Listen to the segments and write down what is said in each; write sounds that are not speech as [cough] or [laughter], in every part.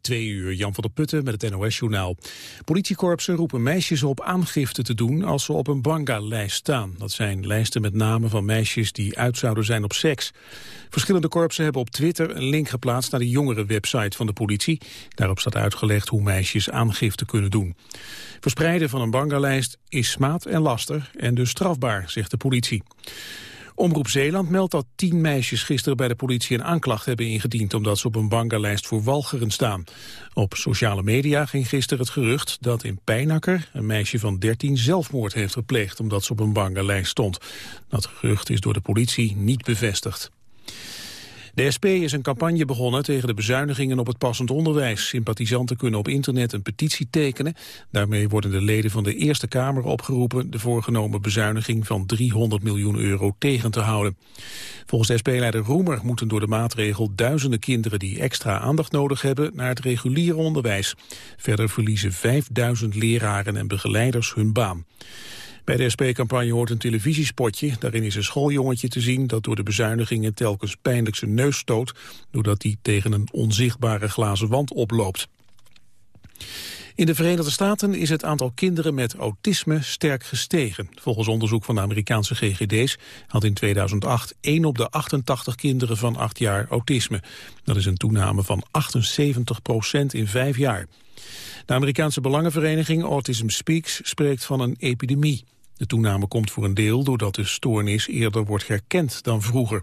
Twee uur, Jan van der Putten met het NOS-journaal. Politiekorpsen roepen meisjes op aangifte te doen als ze op een banga-lijst staan. Dat zijn lijsten met namen van meisjes die uit zouden zijn op seks. Verschillende korpsen hebben op Twitter een link geplaatst naar de jongere website van de politie. Daarop staat uitgelegd hoe meisjes aangifte kunnen doen. Verspreiden van een banga-lijst is smaad en laster en dus strafbaar, zegt de politie. Omroep Zeeland meldt dat tien meisjes gisteren bij de politie een aanklacht hebben ingediend omdat ze op een bangalijst voor walgeren staan. Op sociale media ging gisteren het gerucht dat in Pijnakker een meisje van 13 zelfmoord heeft gepleegd omdat ze op een bangalijst stond. Dat gerucht is door de politie niet bevestigd. De SP is een campagne begonnen tegen de bezuinigingen op het passend onderwijs. Sympathisanten kunnen op internet een petitie tekenen. Daarmee worden de leden van de Eerste Kamer opgeroepen... de voorgenomen bezuiniging van 300 miljoen euro tegen te houden. Volgens de SP-leider Roemer moeten door de maatregel... duizenden kinderen die extra aandacht nodig hebben... naar het reguliere onderwijs. Verder verliezen 5000 leraren en begeleiders hun baan. Bij de SP-campagne hoort een televisiespotje. Daarin is een schooljongetje te zien dat door de bezuinigingen telkens pijnlijk zijn neus stoot... doordat hij tegen een onzichtbare glazen wand oploopt. In de Verenigde Staten is het aantal kinderen met autisme sterk gestegen. Volgens onderzoek van de Amerikaanse GGD's had in 2008 1 op de 88 kinderen van 8 jaar autisme. Dat is een toename van 78 procent in vijf jaar. De Amerikaanse belangenvereniging Autism Speaks spreekt van een epidemie. De toename komt voor een deel doordat de stoornis eerder wordt herkend dan vroeger.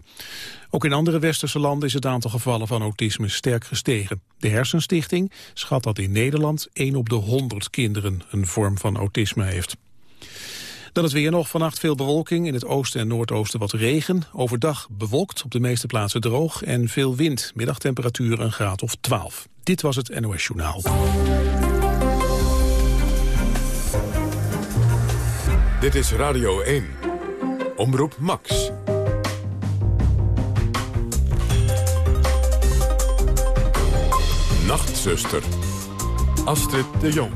Ook in andere westerse landen is het aantal gevallen van autisme sterk gestegen. De Hersenstichting schat dat in Nederland 1 op de 100 kinderen een vorm van autisme heeft. Dan het weer nog. Vannacht veel bewolking. In het oosten en noordoosten wat regen. Overdag bewolkt, op de meeste plaatsen droog en veel wind. Middagtemperatuur een graad of 12. Dit was het NOS Journaal. Dit is Radio 1. Omroep Max. Nachtzuster. Astrid de Jong.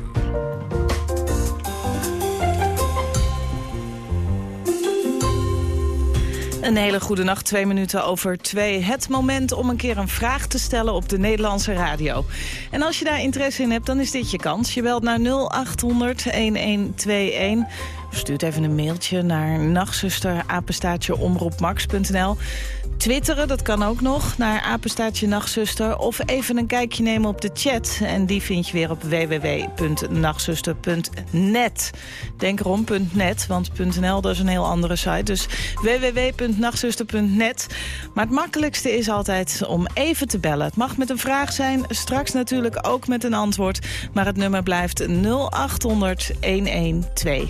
Een hele goede nacht, twee minuten over twee. Het moment om een keer een vraag te stellen op de Nederlandse radio. En als je daar interesse in hebt, dan is dit je kans. Je belt naar 0800 1121. Stuurt even een mailtje naar nachtzuster Twitteren, dat kan ook nog, naar apenstaatje nachtzuster. Of even een kijkje nemen op de chat. En die vind je weer op www.nachtzuster.net. Denk erom, .net, want .nl dat is een heel andere site. Dus www.nachtzuster.net. Maar het makkelijkste is altijd om even te bellen. Het mag met een vraag zijn, straks natuurlijk ook met een antwoord. Maar het nummer blijft 0800 1121.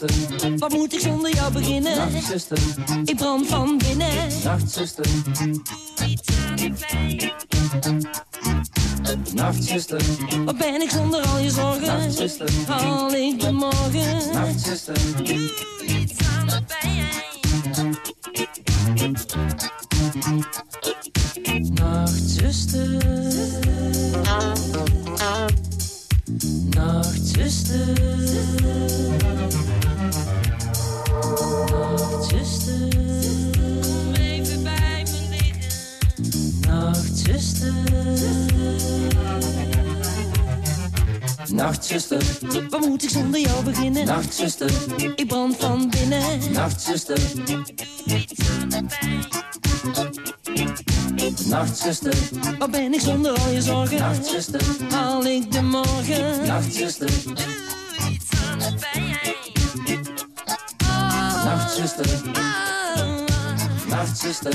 Nachtzuster, wat moet ik zonder jou beginnen? Nachtzuster, ik brand van binnen. Nachtzuster, doe iets aan de pijn. Nachtzuster, wat ben ik zonder al je zorgen? Nachtzuster, haal ik de morgen? Nachtzuster, doe iets aan de pijn. Nachtzuster, Nachtzuster, waar moet ik zonder jou beginnen? Nachtzuster, ik brand van binnen. Nachtzuster, iets aan de pijn. Nachtzuster, waar ben ik zonder al je zorgen? Nachtzuster, haal ik de morgen? Nachtzuster, doe iets aan de pijn. Nachtzuster, Nachtzuster,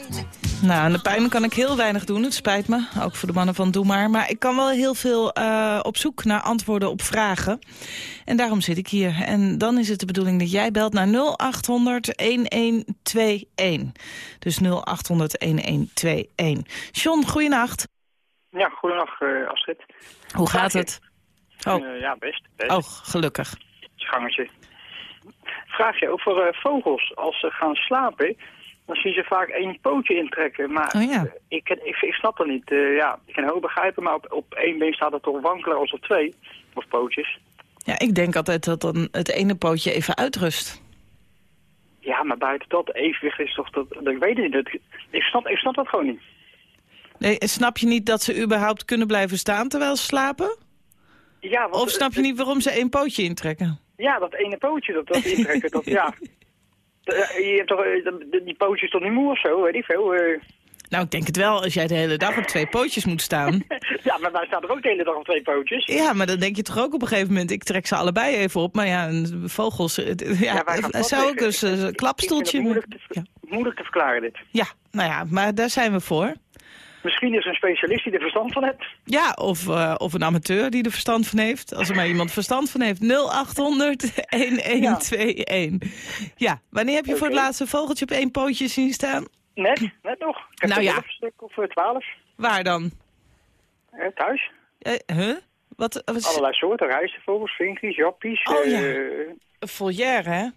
Nou, aan de pijn kan ik heel weinig doen. Het spijt me, ook voor de mannen van Doe Maar. Maar ik kan wel heel veel uh, op zoek naar antwoorden op vragen. En daarom zit ik hier. En dan is het de bedoeling dat jij belt naar 0800-1121. Dus 0800-1121. John, goeienacht. Ja, goedenacht uh, Astrid. Hoe gaat het? Oh. Uh, ja, best, best. Oh, gelukkig. Gangetje. Vraag je over vogels. Als ze gaan slapen, dan zien ze vaak één pootje intrekken. Maar oh, ja. ik, ik, ik, snap dat niet. Uh, ja, ik kan heel begrijpen, maar op, op één been staat het toch wankelen als op twee. Of pootjes. Ja, ik denk altijd dat dan het ene pootje even uitrust. Ja, maar buiten dat evenwicht is toch... Dat, dat ik weet het niet. Dat, ik, snap, ik snap dat gewoon niet. Nee, snap je niet dat ze überhaupt kunnen blijven staan terwijl ze slapen? Ja, want, of snap je niet waarom ze één pootje intrekken? Ja, dat ene pootje, dat, dat intrekken, dat ja... [laughs] Je hebt toch, die pootjes toch niet moe of zo, weet ik veel. Uh... Nou, ik denk het wel, als jij de hele dag op twee pootjes moet staan. [laughs] ja, maar wij staan er ook de hele dag op twee pootjes. Ja, maar dan denk je toch ook op een gegeven moment, ik trek ze allebei even op. Maar ja, vogels, ja, ja zou ook eens een klapstoeltje... moeilijk te, ja. moeilijk te verklaren, dit. Ja, nou ja, maar daar zijn we voor. Misschien is er een specialist die er verstand van heeft. Ja, of, uh, of een amateur die er verstand van heeft. Als er maar iemand verstand van heeft. 0800 1121. Ja. ja, wanneer heb je okay. voor het laatste vogeltje op één pootje zien staan? Net, net nog. Ik heb nou ja. Een stuk of twaalf. Waar dan? Eh, thuis. Uh, huh? Wat, wat... Allerlei soorten. Rijstenvogels, vinkies, jappies. Oh ja. Een volière, hè?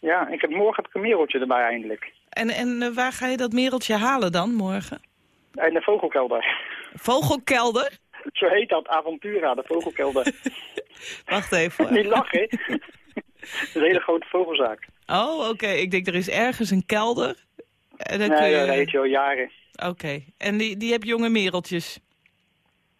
Ja, ik heb, morgen heb ik een mereltje erbij eindelijk. En, en waar ga je dat mereltje halen dan, morgen? In de vogelkelder. Vogelkelder? Zo heet dat, Aventura, de vogelkelder. [laughs] Wacht even. Niet lachen. is een hele grote vogelzaak. Oh, oké. Okay. Ik denk, er is ergens een kelder. En dan nee, kun je... dat heet je al jaren. Oké. Okay. En die, die heb jonge mereltjes?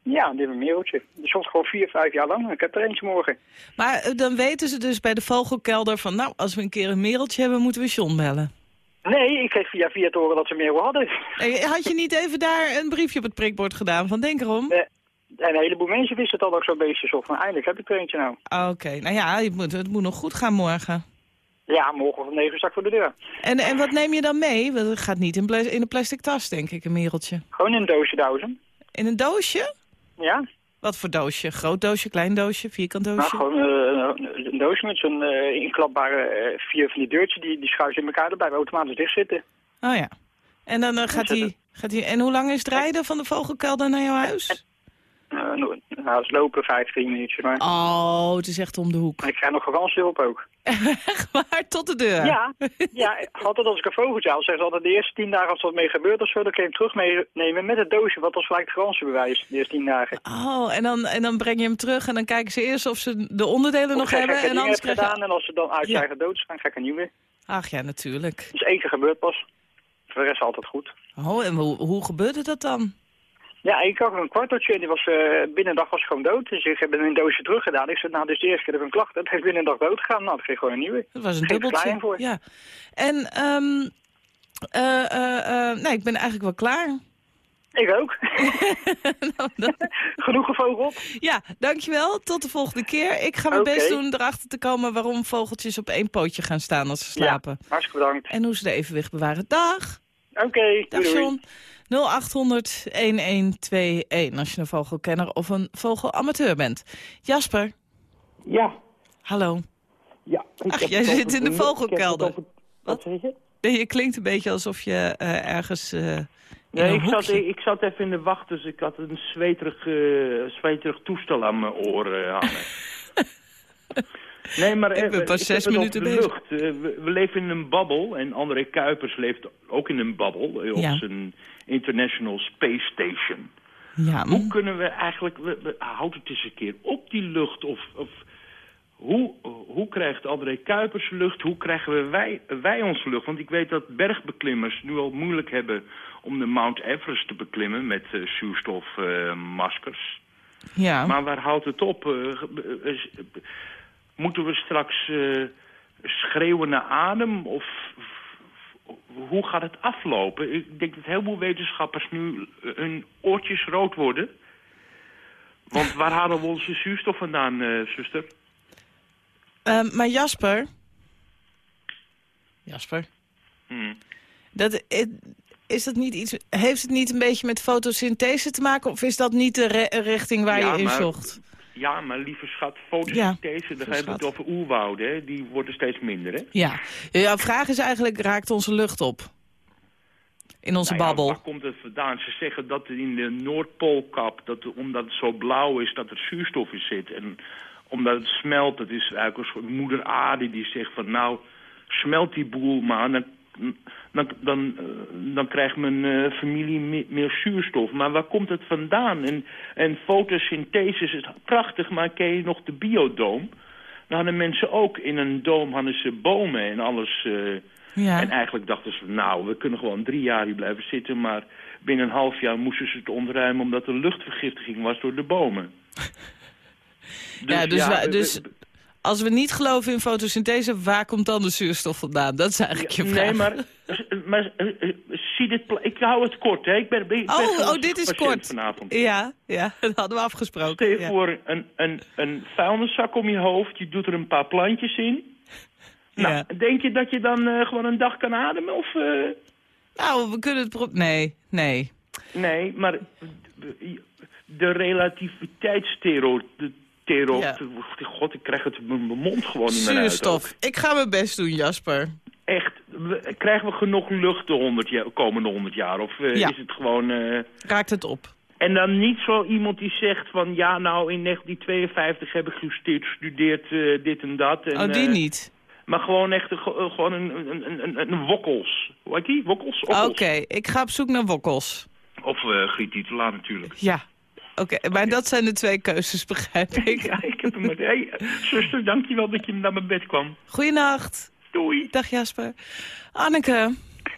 Ja, die hebben een mereltje. Die soms gewoon vier, vijf jaar lang. Ik heb er eentje morgen. Maar dan weten ze dus bij de vogelkelder van... nou, als we een keer een mereltje hebben, moeten we John bellen. Nee, ik kreeg via via te horen dat ze meer hadden. Had je niet even daar een briefje op het prikbord gedaan van denk erom? Nee. En een heleboel mensen wisten het al ook zo'n beestjes of. Maar eindelijk heb ik er eentje nou. Oké, nou ja, het moet, het moet nog goed gaan morgen. Ja, morgen om negen uur sta ik voor de deur. En, en wat neem je dan mee? Want het gaat niet in, in een plastic tas, denk ik, een mereltje. Gewoon in een doosje douwen. In een doosje? Ja. Wat voor doosje? Groot doosje, klein doosje, vierkant doosje? Nou, gewoon uh, een doosje met zo'n uh, inklapbare uh, vier van die deurtjes. Die, die schuiven in elkaar erbij automatisch dicht zitten. Oh ja. En dan gaat hij... Gaat hij en hoe lang is het rijden van de vogelkelder naar jouw huis? Nou, het lopen 15 minuutjes. Maar... Oh, het is echt om de hoek. Ik krijg nog garantiehulp ook. [laughs] Echt waar? Tot de deur? Ja, [laughs] ja altijd als ik een vogeltje haal, zeggen ze altijd de eerste tien dagen als er wat mee gebeurt of zo, dan kun je hem terug meenemen met het doosje, wat als gelijk garantiebewijs, de eerste tien dagen. Oh, en dan, en dan breng je hem terug en dan kijken ze eerst of ze de onderdelen nog hebben. en anders krijg je... gedaan en als ze dan uit ja. eigen dood gaan, ga ik een nieuwe. Ach ja, natuurlijk. Dus één keer gebeurt pas. Voor de rest altijd goed. Oh, en hoe, hoe gebeurde dat dan? Ja, ik had een kwarteltje en die was, eh, binnen een dag was gewoon dood. Dus ik heb hem in een doosje teruggedaan. Ik zei, nou, is de eerste keer dat ik een klacht heb. Binnen een dag dood gegaan. Nou, ik kreeg gewoon een nieuwe. Dat was een dubbeltje. voor. Ja. En ehm eh, eh, nee, ik ben eigenlijk wel klaar. Ik ook. [laughs] Nou, dan- [laughs] Genoeg gevogeld. ja, dankjewel. Tot de volgende keer. Ik ga mijn best doen erachter te komen waarom vogeltjes op één pootje gaan staan als ze slapen. Ja, hartstikke bedankt. En hoe ze de evenwicht bewaren. Dag! Oké, Dag doei. John. 0800 1121 als je een vogelkenner of een vogelamateur bent. Jasper, Ja, hallo. ja. Ach, jij zit in de vogelkelder. over- Wat zeg je? Nee, Je klinkt een beetje alsof je eh, ergens eh Nee, ik zat, ik zat even in de wacht, dus ik had een zweterig, eh, zweterig toestel aan mijn oren hangen. [laughs] Nee, maar Ik ben eh, pas heb zes minuten bezig. lucht. Eh, we, we leven in een babbel en André Kuipers leeft ook in een babbel eh, op zijn International Space Station. Ja, Hoe kunnen we eigenlijk... We, we, houd het eens een keer op, die lucht. Of, of hoe, hoe krijgt André Kuipers lucht? Hoe krijgen we wij, wij onze lucht? Want ik weet dat bergbeklimmers nu al moeilijk hebben... om de Mount Everest te beklimmen met eh zuurstofmaskers. ja. maar waar houdt het op? Eh, eh, eh, moeten we straks eh, schreeuwen naar adem? Of hoe gaat het aflopen? Ik denk dat heel veel wetenschappers nu eh, hun oortjes rood worden. Want waar halen we onze zuurstof vandaan, eh, zuster? Ehm, maar Jasper... Jasper? Hmm. Dat, is dat niet iets, heeft het niet een beetje met fotosynthese te maken? Of is dat niet de re- richting waar Ja, je in maar- zocht? Ja, maar lieve schat, fotosynthese, Ja, dan hebben we het over oerwouden, hè? die worden steeds minder. Hè? Ja. Jouw vraag is eigenlijk, raakt onze lucht op? In onze Nou ja, babbel. waar komt het vandaan? Ze zeggen dat in de Noordpoolkap, dat, omdat het zo blauw is, dat er zuurstof in zit. En omdat het smelt, dat is eigenlijk een soort moeder aarde die zegt van nou, smelt die boel maar. Dan, dan, dan, eh, dan krijgt mijn eh, familie meer, meer zuurstof. Maar waar komt het vandaan? En, en fotosynthese is prachtig, maar ken je nog de biodoom? Dan hadden mensen ook in een doom hadden ze bomen en alles... eh, Ja. en eigenlijk dachten ze, nou, we kunnen gewoon drie jaar hier blijven zitten... maar binnen een half jaar moesten ze het ontruimen... omdat er luchtvergiftiging was door de bomen. ja, dus, we- dus we- als we niet geloven in fotosynthese, waar komt dan de zuurstof vandaan? Dat is eigenlijk je vraag. Nee, maar, maar eh, eh, zie dit... Ik hou het kort, hè. Ik ben, ben Oh, oh, dit is kort. vanavond. Ja, ja, [laughs] dat hadden we afgesproken. Stel ja. voor een, een, een vuilniszak om je hoofd, je doet er een paar plantjes in. [laughs] Nou, Ja. denk je dat je dan eh, gewoon een dag kan ademen? Of, Nou, we kunnen het... Nee, nee. Nee, maar de relativiteitstero... De tero, Ja. God, ik krijg het mijn mond gewoon niet meer uit. Zuurstof. Ik ga mijn best doen, Jasper. Echt, krijgen we genoeg lucht de 100 jaar, komende 100 jaar? Of eh, Ja. is het gewoon... eh, Raakt het op? En dan niet zo iemand die zegt van... ja, nou, in 1952 heb ik gestudeerd, eh, dit en dat. En, oh, die niet. Maar gewoon echt een, ge- gewoon een, een, een, een, wokkels. Hoe heet die? Wokkels? Oké, ik ga op zoek naar wokkels. Of uh, Griet natuurlijk. Ja. Oké, maar dat zijn de twee keuzes, begrijp ik. Ja, ik heb hem... met- Hey, zuster, dankjewel dat je naar mijn bed kwam. Goeienacht. Doei. Dag Jasper. Anneke.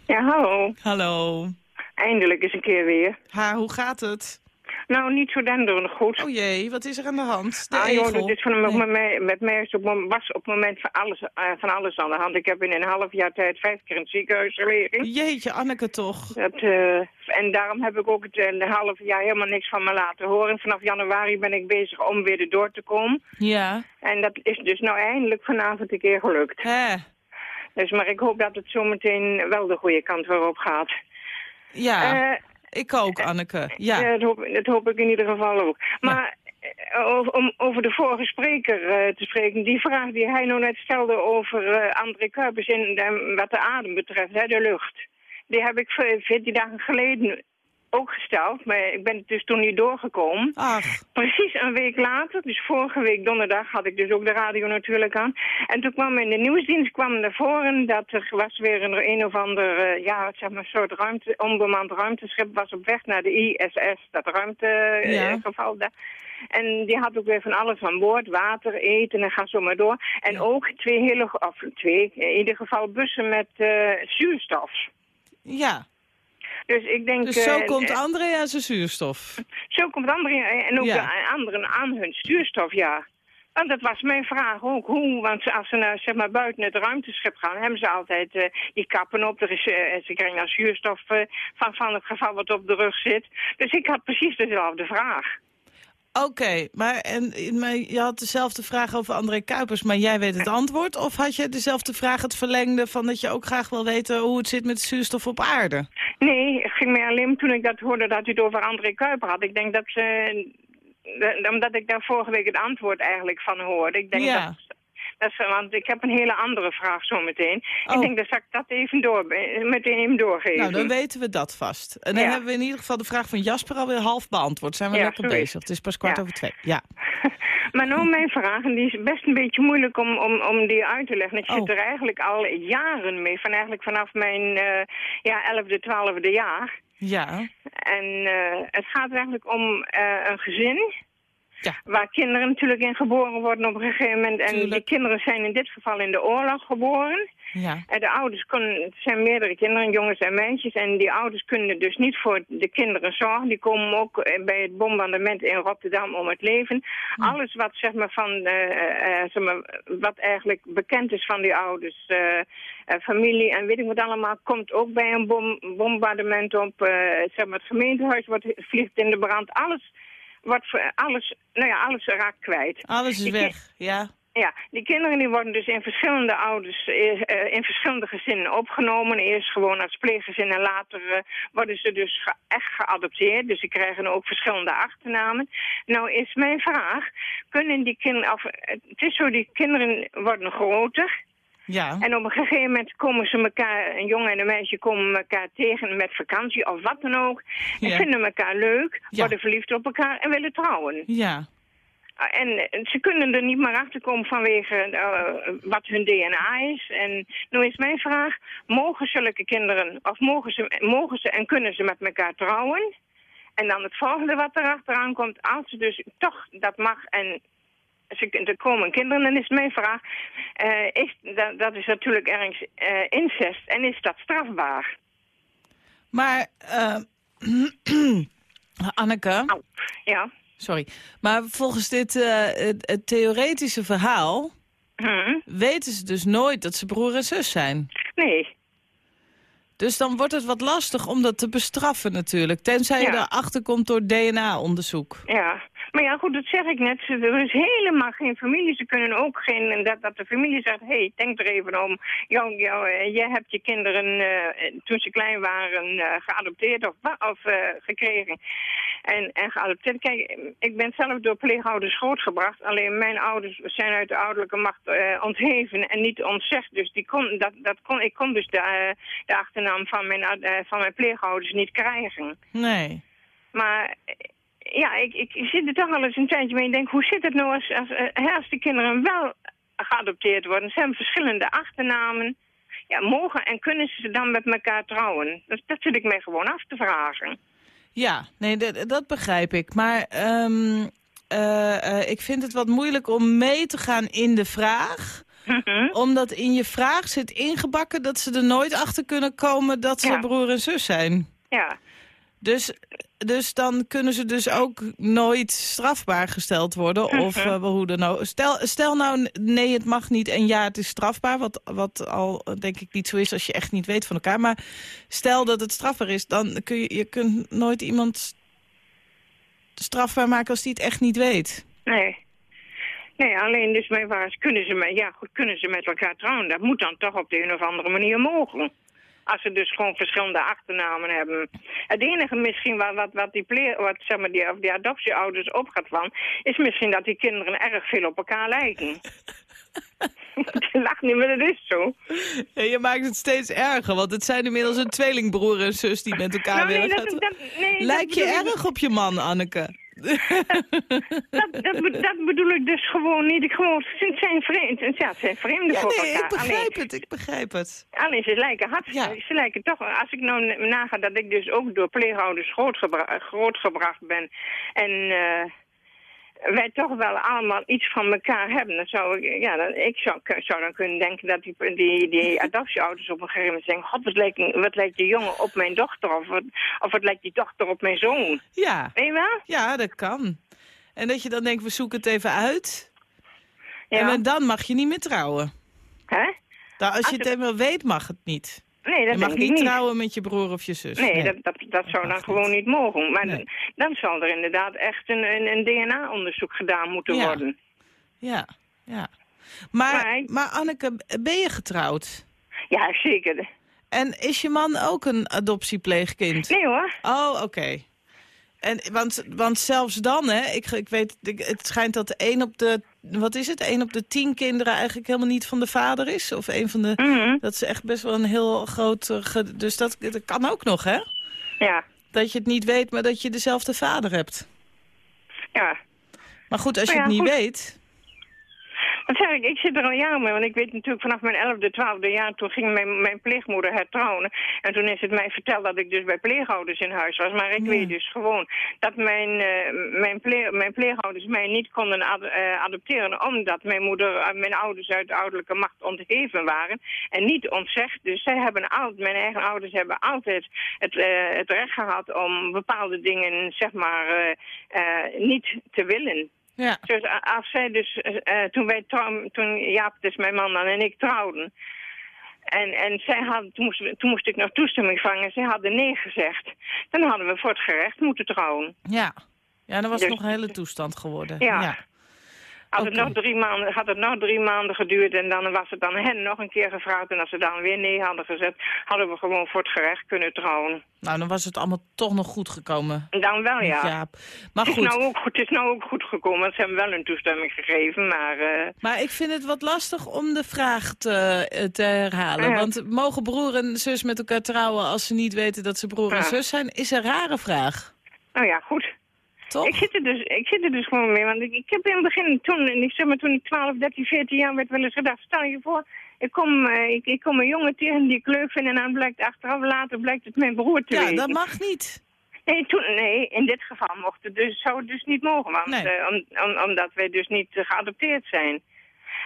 Ja, hallo. Hallo. Eindelijk eens een keer weer. Ha, hoe gaat het? Nou, niet zo denderend goed. Oh jee, wat is er aan de hand? De ah, joh, dat is van, Nee. met mij, met mij is op, mom- was op het moment van alles, eh, van alles aan de hand. Ik heb in een half jaar tijd vijf keer in het ziekenhuis gelegen. Jeetje, Anneke toch. Dat, eh, en daarom heb ik ook het eh, een half jaar helemaal niks van me laten horen. Vanaf januari ben ik bezig om weer erdoor te komen. Ja. En dat is dus nou eindelijk vanavond een keer gelukt. Hè. Dus, maar ik hoop dat het zometeen wel de goede kant weer op gaat. Ja, Eh, ik ook, Anneke. Ja. Ja, dat hoop, dat hoop ik in ieder geval ook. Maar eh, over, om over de vorige spreker eh, te spreken, die vraag die hij nou net stelde over eh, André Kuipers de, wat de adem betreft, hè, de lucht. Die heb ik veertien dagen geleden ook gesteld, maar ik ben dus toen niet doorgekomen. Ach, Precies een week later, dus vorige week donderdag, had ik dus ook de radio natuurlijk aan. En toen kwam in de nieuwsdienst kwam naar voren dat er was weer een, een of ander, eh, ja, zeg maar, soort ruimte, onbemand ruimteschip was op weg naar de ISS, dat Ja. ruimtegeval daar. En die had ook weer van alles aan boord, water, eten en ga zo maar door. En Ja. ook twee hele, of twee, in ieder geval bussen met eh, zuurstof. ja. Dus ik denk... Dus zo eh, komt eh, André aan zijn zuurstof. Zo komt anderen en ook Ja. de anderen aan hun stuurstof, ja. Want dat was mijn vraag ook. Hoe, want als ze nou, zeg maar, buiten het ruimteschip gaan, hebben ze altijd eh, die kappen op. Er is, ze krijgen nou zuurstof van, van het geval wat op de rug zit. Dus ik had precies dezelfde vraag. Oké, maar, en, maar je had dezelfde vraag over André Kuipers, maar jij weet het antwoord? Of had je dezelfde vraag het verlengde van dat je ook graag wil weten hoe het zit met zuurstof op aarde? Nee, het ging mij alleen toen ik dat hoorde dat u het over André Kuiper had. Ik denk dat ze... Omdat ik daar vorige week het antwoord eigenlijk van hoorde. Ik denk Ja. dat, dat want ik heb een hele andere vraag zo meteen. Oh. Ik denk dat ik dat even door, meteen even doorgeven. Nou, dan weten we dat vast. En dan Ja. hebben we in ieder geval de vraag van Jasper alweer half beantwoord. Zijn we Ja, lekker bezig. Het is pas kwart Ja. over twee. Ja. [laughs] Maar nou mijn vraag, en die is best een beetje moeilijk om, om, om die uit te leggen. Ik Oh. zit er eigenlijk al jaren mee, van eigenlijk vanaf mijn eh ja, 11e, 12e jaar. Ja. En eh, het gaat eigenlijk om eh, een gezin. Ja. Waar kinderen natuurlijk in geboren worden op een gegeven moment. En Tuurlijk. die kinderen zijn in dit geval in de oorlog geboren. Ja. En de ouders kunnen, het zijn meerdere kinderen, jongens en meisjes. En die ouders kunnen dus niet voor de kinderen zorgen. Die komen ook eh, bij het bombardement in Rotterdam om het leven. Alles wat, zeg maar, van, eh, eh, zeg maar, wat eigenlijk bekend is van die ouders, eh, eh, familie en weet ik wat allemaal, komt ook bij een bom, bombardement op. eh, zeg maar, het gemeentehuis wordt, vliegt in de brand. Alles, wordt, voor- alles, nou ja, alles raakt kwijt. Alles is weg. Ja. Ja, die kinderen die worden dus in verschillende ouders, eh, eh, in verschillende gezinnen opgenomen. Eerst gewoon als pleeggezin en later eh, worden ze dus echt geadopteerd. Dus ze krijgen ook verschillende achternamen. Nou is mijn vraag, kunnen die kinderen, of, het is zo, die kinderen worden groter. Ja. En op een gegeven moment komen ze elkaar, een jongen en een meisje komen elkaar tegen met vakantie of wat dan ook. En Ja. vinden elkaar leuk, Ja. worden verliefd op elkaar en willen trouwen. Ja. En ze kunnen er niet meer achter komen vanwege eh, wat hun DNA is. En nu is mijn vraag, mogen zulke kinderen, of mogen ze, mogen ze en kunnen ze met elkaar trouwen? En dan het volgende wat erachteraan komt, als ze dus toch dat mag en ze, er komen kinderen, dan is mijn vraag, eh, is, dat, dat is natuurlijk ergens eh, incest en is dat strafbaar? Maar, eh, [clears throat] Anneke, Nou, ja. sorry. Maar volgens dit het, het theoretische verhaal Hm. weten ze dus nooit dat ze broer en zus zijn. Nee. Dus dan wordt het wat lastig om dat te bestraffen natuurlijk. Tenzij je Ja. erachter komt door DNA-onderzoek. Ja, maar ja, goed, dat zeg ik net. Er is helemaal geen familie. Ze kunnen ook geen... Dat, dat de familie zegt, hé, hey, denk er even om. Jou, jou, eh, jij hebt je kinderen eh, toen ze klein waren eh, geadopteerd of, of gekregen. En, en geadopteerd. Kijk, ik ben zelf door pleegouders grootgebracht. Alleen mijn ouders zijn uit de ouderlijke macht ontheven en niet ontzegd. Dus die kon, dat, dat kon, ik kon dus de, de achternaam van mijn, van mijn pleegouders niet krijgen. Nee. Maar ja, ik, ik, zit er toch al eens een tijdje mee en denk, hoe zit het nou als, als, eh, als de kinderen wel geadopteerd worden? Ze hebben verschillende achternamen. Ja, mogen en kunnen ze dan met elkaar trouwen? Dat, dat zit ik mij gewoon af te vragen. Ja, nee, dat- begrijp ik. Maar ehm, eh, eh, ik vind het wat moeilijk om mee te gaan in de vraag. Mhm. Omdat in je vraag zit ingebakken dat ze er nooit achter kunnen komen dat ze Ja. broer en zus zijn. Ja, Dus, dus dan kunnen ze dus ook nooit strafbaar gesteld worden. [laughs] Of eh, hoe dan ook. Stel, stel nou, nee, het mag niet en ja, het is strafbaar. Wat, wat al eh, denk ik niet zo is als je echt niet weet van elkaar. Maar stel dat het strafbaar is, dan kun je, je kunt nooit iemand strafbaar maken als die het echt niet weet. nee. Nee, alleen dus is, kunnen ze, met, ja, goed, kunnen ze met elkaar trouwen? Dat moet dan toch op de een of andere manier mogen. Als ze dus gewoon verschillende achternamen hebben. Het enige misschien wat, wat, wat, die, wat zeg maar, die, of die adoptieouders opgaat van... is misschien dat die kinderen erg veel op elkaar lijken. [laughs] Je lacht niet, maar dat is zo. Ja, je maakt het steeds erger, want het zijn inmiddels een tweelingbroer en zus die met elkaar Nou, nee, willen dat, gaan dat, nee, Lijk je ik- erg op je man, Anneke? Dat, dat, be- dat bedoel ik dus gewoon niet. Ik gewoon, ze zijn vreemd. Ja, het zijn vreemden Ja, voor nee, ik elkaar. begrijp alleen, het, ik begrijp het. alleen ze lijken hard. Ja. Ze lijken toch, als ik nou naga dat ik dus ook door pleegouders grootgebra grootgebracht ben. En, eh, wij toch wel allemaal iets van elkaar hebben. Dan zou ik, ja, dan, ik zou, zou dan kunnen denken dat die, die, die adoptieouders op een gegeven moment zeggen... God, wat lijkt, wat lijkt die jongen op mijn dochter? Of wat, of wat lijkt die dochter op mijn zoon? Ja, Weet je wel? ja, dat kan. En dat je dan denkt, we zoeken het even uit. Ja. En dan mag je niet meer trouwen. Hè? Nou, als je Als het helemaal weet, mag het niet. Nee, dat Je mag denk ik niet trouwen met je broer of je zus. Nee, Dat, dat, dat zou dan mag gewoon niet. mogen. Maar Nee. dan, dan zal er inderdaad echt een, een, een DNA-onderzoek gedaan moeten Ja. worden. Ja, ja. Maar, Maar- maar Anneke, ben je getrouwd? Ja, zeker. En is je man ook een adoptiepleegkind? Nee hoor. Oh, oké. En want, want zelfs dan, hè, ik, ik weet, ik- het schijnt dat één op de, wat is het, één op de tien kinderen eigenlijk helemaal niet van de vader is. Of een van de, Mhm. dat is echt best wel een heel groot, eh, ge- dus dat, dat kan ook nog, hè? Ja, Dat je het niet weet, maar dat je dezelfde vader hebt. ja. Maar goed, als je Nou het niet goed. weet, Ik, ik zit er al jaren mee, want ik weet natuurlijk vanaf mijn 11e, 12e jaar, toen ging mijn, mijn pleegmoeder hertrouwen. En toen is het mij verteld dat ik dus bij pleegouders in huis was. Maar ik Ja. weet dus gewoon dat mijn, eh, mijn, pleeg, mijn pleegouders mij niet konden ad- eh, adopteren, omdat mijn moeder, eh, mijn ouders uit de ouderlijke macht ontheven waren. En niet ontzegd. Dus zij hebben altijd, mijn eigen ouders hebben altijd het, eh, het recht gehad om bepaalde dingen, zeg maar, niet te willen. Ja. Dus als zij dus, eh, eh, toen wij trouw- toen Jaap, dus mijn man dan en ik trouwden. En, en zij hadden, toen, moest, toen moest ik nog toestemming vangen. Zij hadden nee gezegd. Dan hadden we voor het gerecht moeten trouwen. Ja. Ja, dan was het Dus- nog een hele toestand geworden. Ja. ja. Had, het nog drie maanden, had het nog drie maanden geduurd en dan was het dan hen nog een keer gevraagd. En als ze dan weer nee hadden gezet, hadden we gewoon voor het gerecht kunnen trouwen. Nou, dan was het allemaal toch nog goed gekomen. En dan wel, ja. Jaap. Maar Het is, goed, nou ook, goed- het is nou ook goed gekomen, want ze hebben wel een toestemming gegeven, maar... eh, maar ik vind het wat lastig om de vraag te, eh, te herhalen. Ja. Want mogen broer en zus met elkaar trouwen als ze niet weten dat ze broer en Ja. zus zijn? Is een rare vraag. nou ja, goed. Toch? Ik zit, er dus, ik zit er dus gewoon mee, want ik, ik heb in het begin, toen, ik zeg maar, toen ik 12, 13, 14 jaar werd, wel eens gedacht, stel je voor, ik kom, eh, ik, ik kom een jongen tegen die ik leuk vind en dan blijkt achteraf later blijkt het mijn broer te ja, weten. dat mag niet. Nee, toen, nee, in dit geval mocht het dus, zou het dus niet mogen, want, Nee. eh, om, om- omdat wij dus niet geadopteerd zijn.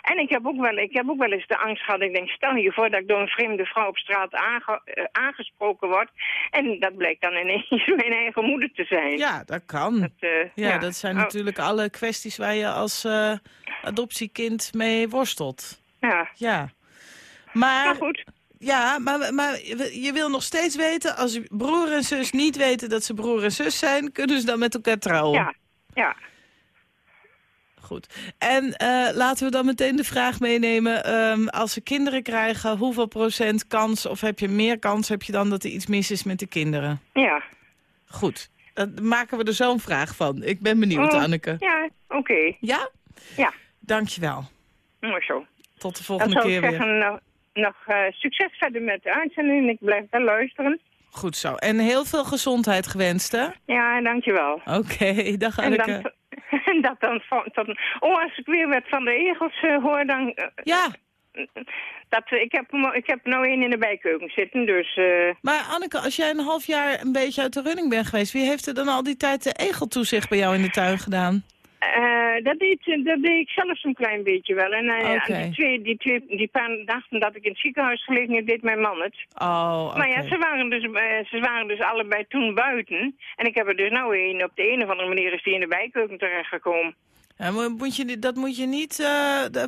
En ik heb, ook wel, ik heb ook wel eens de angst gehad. Ik denk, stel je voor dat ik door een vreemde vrouw op straat aange- eh, aangesproken word. En dat blijkt dan ineens [laughs] mijn eigen moeder te zijn. Ja, dat kan. Dat, eh, Ja, dat zijn Oh, natuurlijk alle kwesties waar je als eh, adoptiekind mee worstelt. Ja, Ja. Maar, maar goed. ja, maar, maar je wil nog steeds weten, als broer en zus niet weten dat ze broer en zus zijn, kunnen ze dan met elkaar trouwen. Ja, ja. Goed. En eh, laten we dan meteen de vraag meenemen. ehm, als ze kinderen krijgen, hoeveel procent kans of heb je meer kans heb je dan dat er iets mis is met de kinderen? Ja. Goed. Dan maken we er zo'n vraag van. Ik ben benieuwd, Oh, Anneke. Ja, oké. Ja? Ja, Dankjewel. mooi zo. Tot de Dan volgende zou keer ik weer. zeggen, nog, nog eh, succes verder met de uitzending. Ik blijf wel luisteren. Goed zo. En heel veel gezondheid gewenst, hè? Ja, dankjewel. Oké, dag En Anneke. Dan, [laughs] en dat dan van, tot, oh, als ik weer wat van de egels eh, hoor, dan... eh, Ja, dat, eh, ik, heb, ik heb nou één in de bijkeuken zitten, dus... maar Anneke, als jij een half jaar een beetje uit de running bent geweest... wie heeft er dan al die tijd de egeltoezicht bij jou in de tuin gedaan? Eh, dat, deed, dat deed ik zelf zo'n klein beetje wel. En eh, die, twee, die, twee, die paar dagen dat ik in het ziekenhuis gelegen heb, deed mijn man het. Oh. Maar ja, ze waren, dus, eh, ze waren dus allebei toen buiten. En ik heb er dus nou een, op de een of andere manier is die in de bijkeuken terechtgekomen. Ja, moet je, dat moet je niet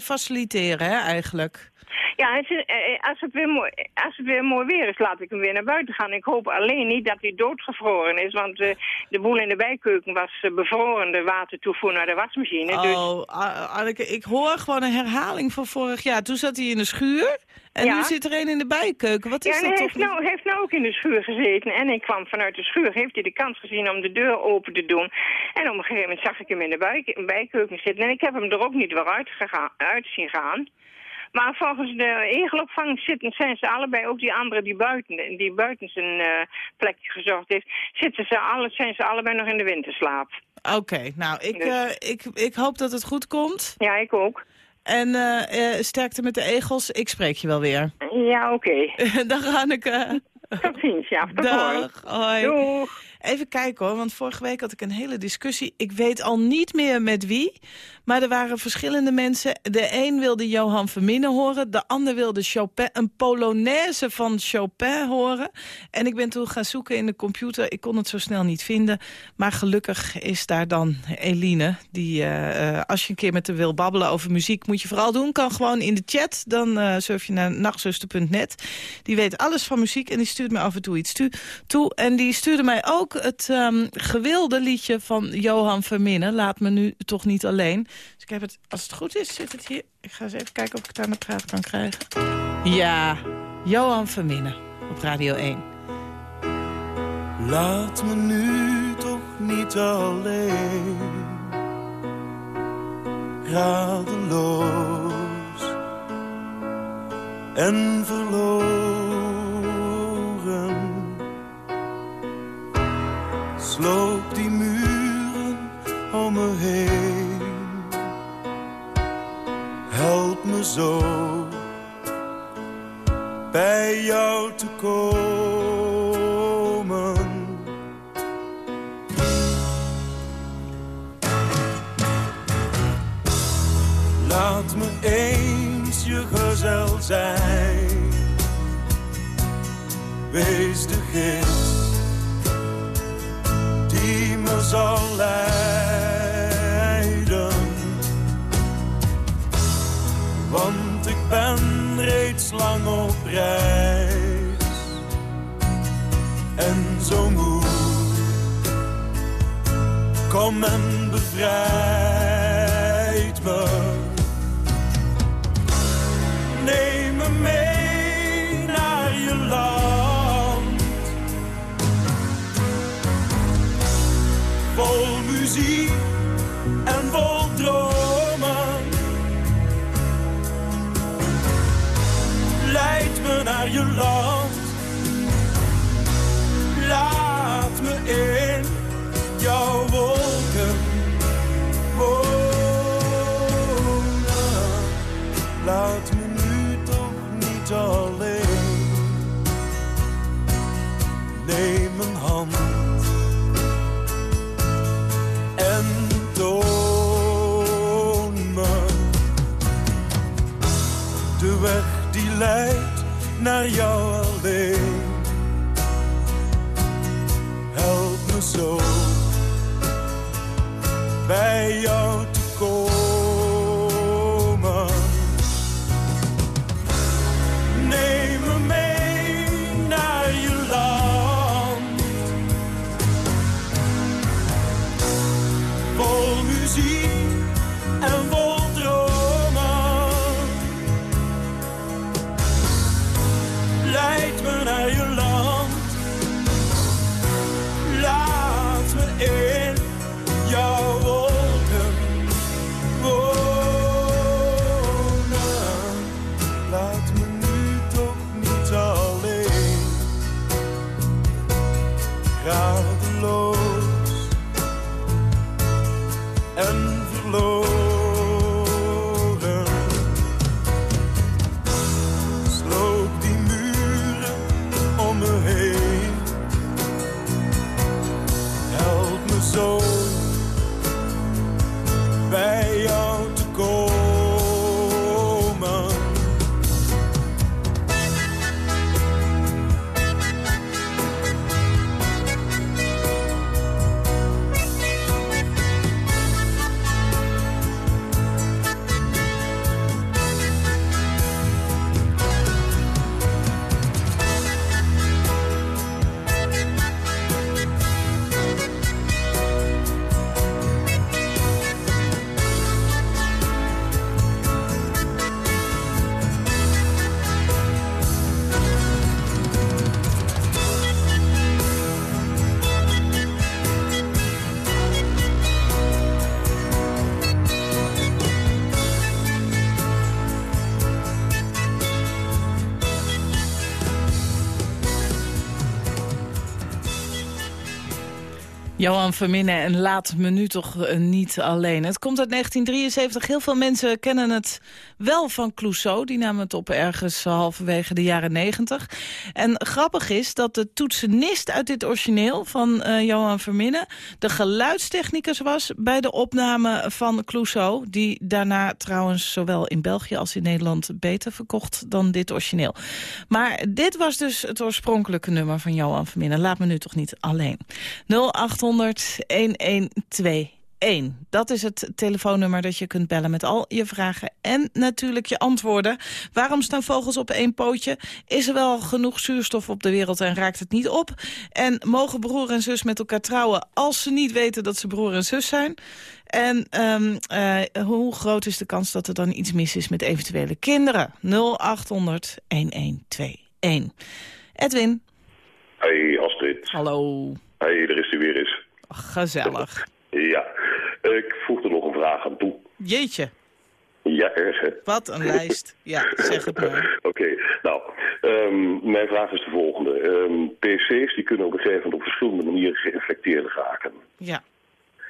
faciliteren, hè, eigenlijk. Ja, is, eh, als, het weer mooi, als het weer mooi weer is, laat ik hem weer naar buiten gaan. Ik hoop alleen niet dat hij doodgevroren is, want eh, de boel in de bijkeuken was eh, bevroren, de watertoevoer naar de wasmachine. Dus, Oh, A- Anneke, ik hoor gewoon een herhaling van vorig jaar. Toen zat hij in de schuur en Ja. nu zit er een in de bijkeuken. Wat is dat hij toch? heeft nou, heeft nou ook in de schuur gezeten. En ik kwam vanuit de schuur, heeft hij de kans gezien om de deur open te doen. En op een gegeven moment zag ik hem in de bij- bijkeuken zitten. En ik heb hem er ook niet weer uit, gegaan, uit zien gaan. Maar volgens de egelopvang zitten, zijn ze allebei, ook die andere die buiten, die buiten zijn eh, plekje gezocht heeft, zitten ze alle, zijn ze allebei nog in de winterslaap. Oké, nou, ik, Dus- eh, ik, ik hoop dat het goed komt. Ja, ik ook. En eh, eh, sterkte met de egels. Ik spreek je wel weer. Ja, oké. [laughs] Dag Anneke. Tot ziens, ja. Tot. Dag. Hoi. Doeg. Even kijken hoor, want vorige week had ik een hele discussie. Ik weet al niet meer met wie, maar er waren verschillende mensen. De een wilde Johan Verminnen horen, de ander wilde Chopin, een Polonaise van Chopin horen. En ik ben toen gaan zoeken in de computer. Ik kon het zo snel niet vinden. Maar gelukkig is daar dan Eline, die uh, als je een keer met haar wil babbelen over muziek, moet je vooral doen. Kan gewoon in de chat, dan uh, surf je naar nachtzuster.net. Die weet alles van muziek en die stuurt me af en toe iets toe. En die stuurde mij het um, gewilde liedje van Johan Verminnen. Laat me nu toch niet alleen. Dus ik heb het, als het goed is, zit het hier. Ik ga eens even kijken of ik het aan de praat kan krijgen. Ja, Johan Verminnen op Radio 1. Laat me nu toch niet alleen. Radeloos en verloren. Sloop die muren om me heen. Help me zo bij jou te komen. Laat me eens je gezel zijn. Wees de die me zal leiden. Want ik ben reeds lang op reis. En zo moe. Kom en bevrijd Vol en Johan Verminnen en Laat me nu toch eh, niet alleen. Het komt uit 1973. Heel veel mensen kennen het wel van Clouseau. Die namen het op ergens halverwege de jaren negentig. En grappig is dat de toetsenist uit dit origineel van eh, Johan Verminnen... de geluidstechnicus was bij de opname van Clouseau... die daarna trouwens zowel in België als in Nederland beter verkocht dan dit origineel. Maar dit was dus het oorspronkelijke nummer van Johan Verminnen. Laat me nu toch niet alleen. 0800 1121. Dat is het telefoonnummer dat je kunt bellen met al je vragen en natuurlijk je antwoorden. Waarom staan vogels op één pootje? Is er wel genoeg zuurstof op de wereld en raakt het niet op? En mogen broer en zus met elkaar trouwen als ze niet weten dat ze broer en zus zijn? En um, uh, hoe groot is de kans dat er dan iets mis is met eventuele kinderen? 0800 1121. Edwin. Hey Astrid. Hallo. Hey, er is hij weer eens. Gezellig. Ja, ik voeg er nog een vraag aan toe. Jeetje. Ja, erg hè? Wat een lijst. Ja, zeg het maar. [laughs] Oké, nou, um, mijn vraag is de volgende. Um, PC's die kunnen op een gegeven moment op verschillende manieren geïnfecteerd raken. Ja.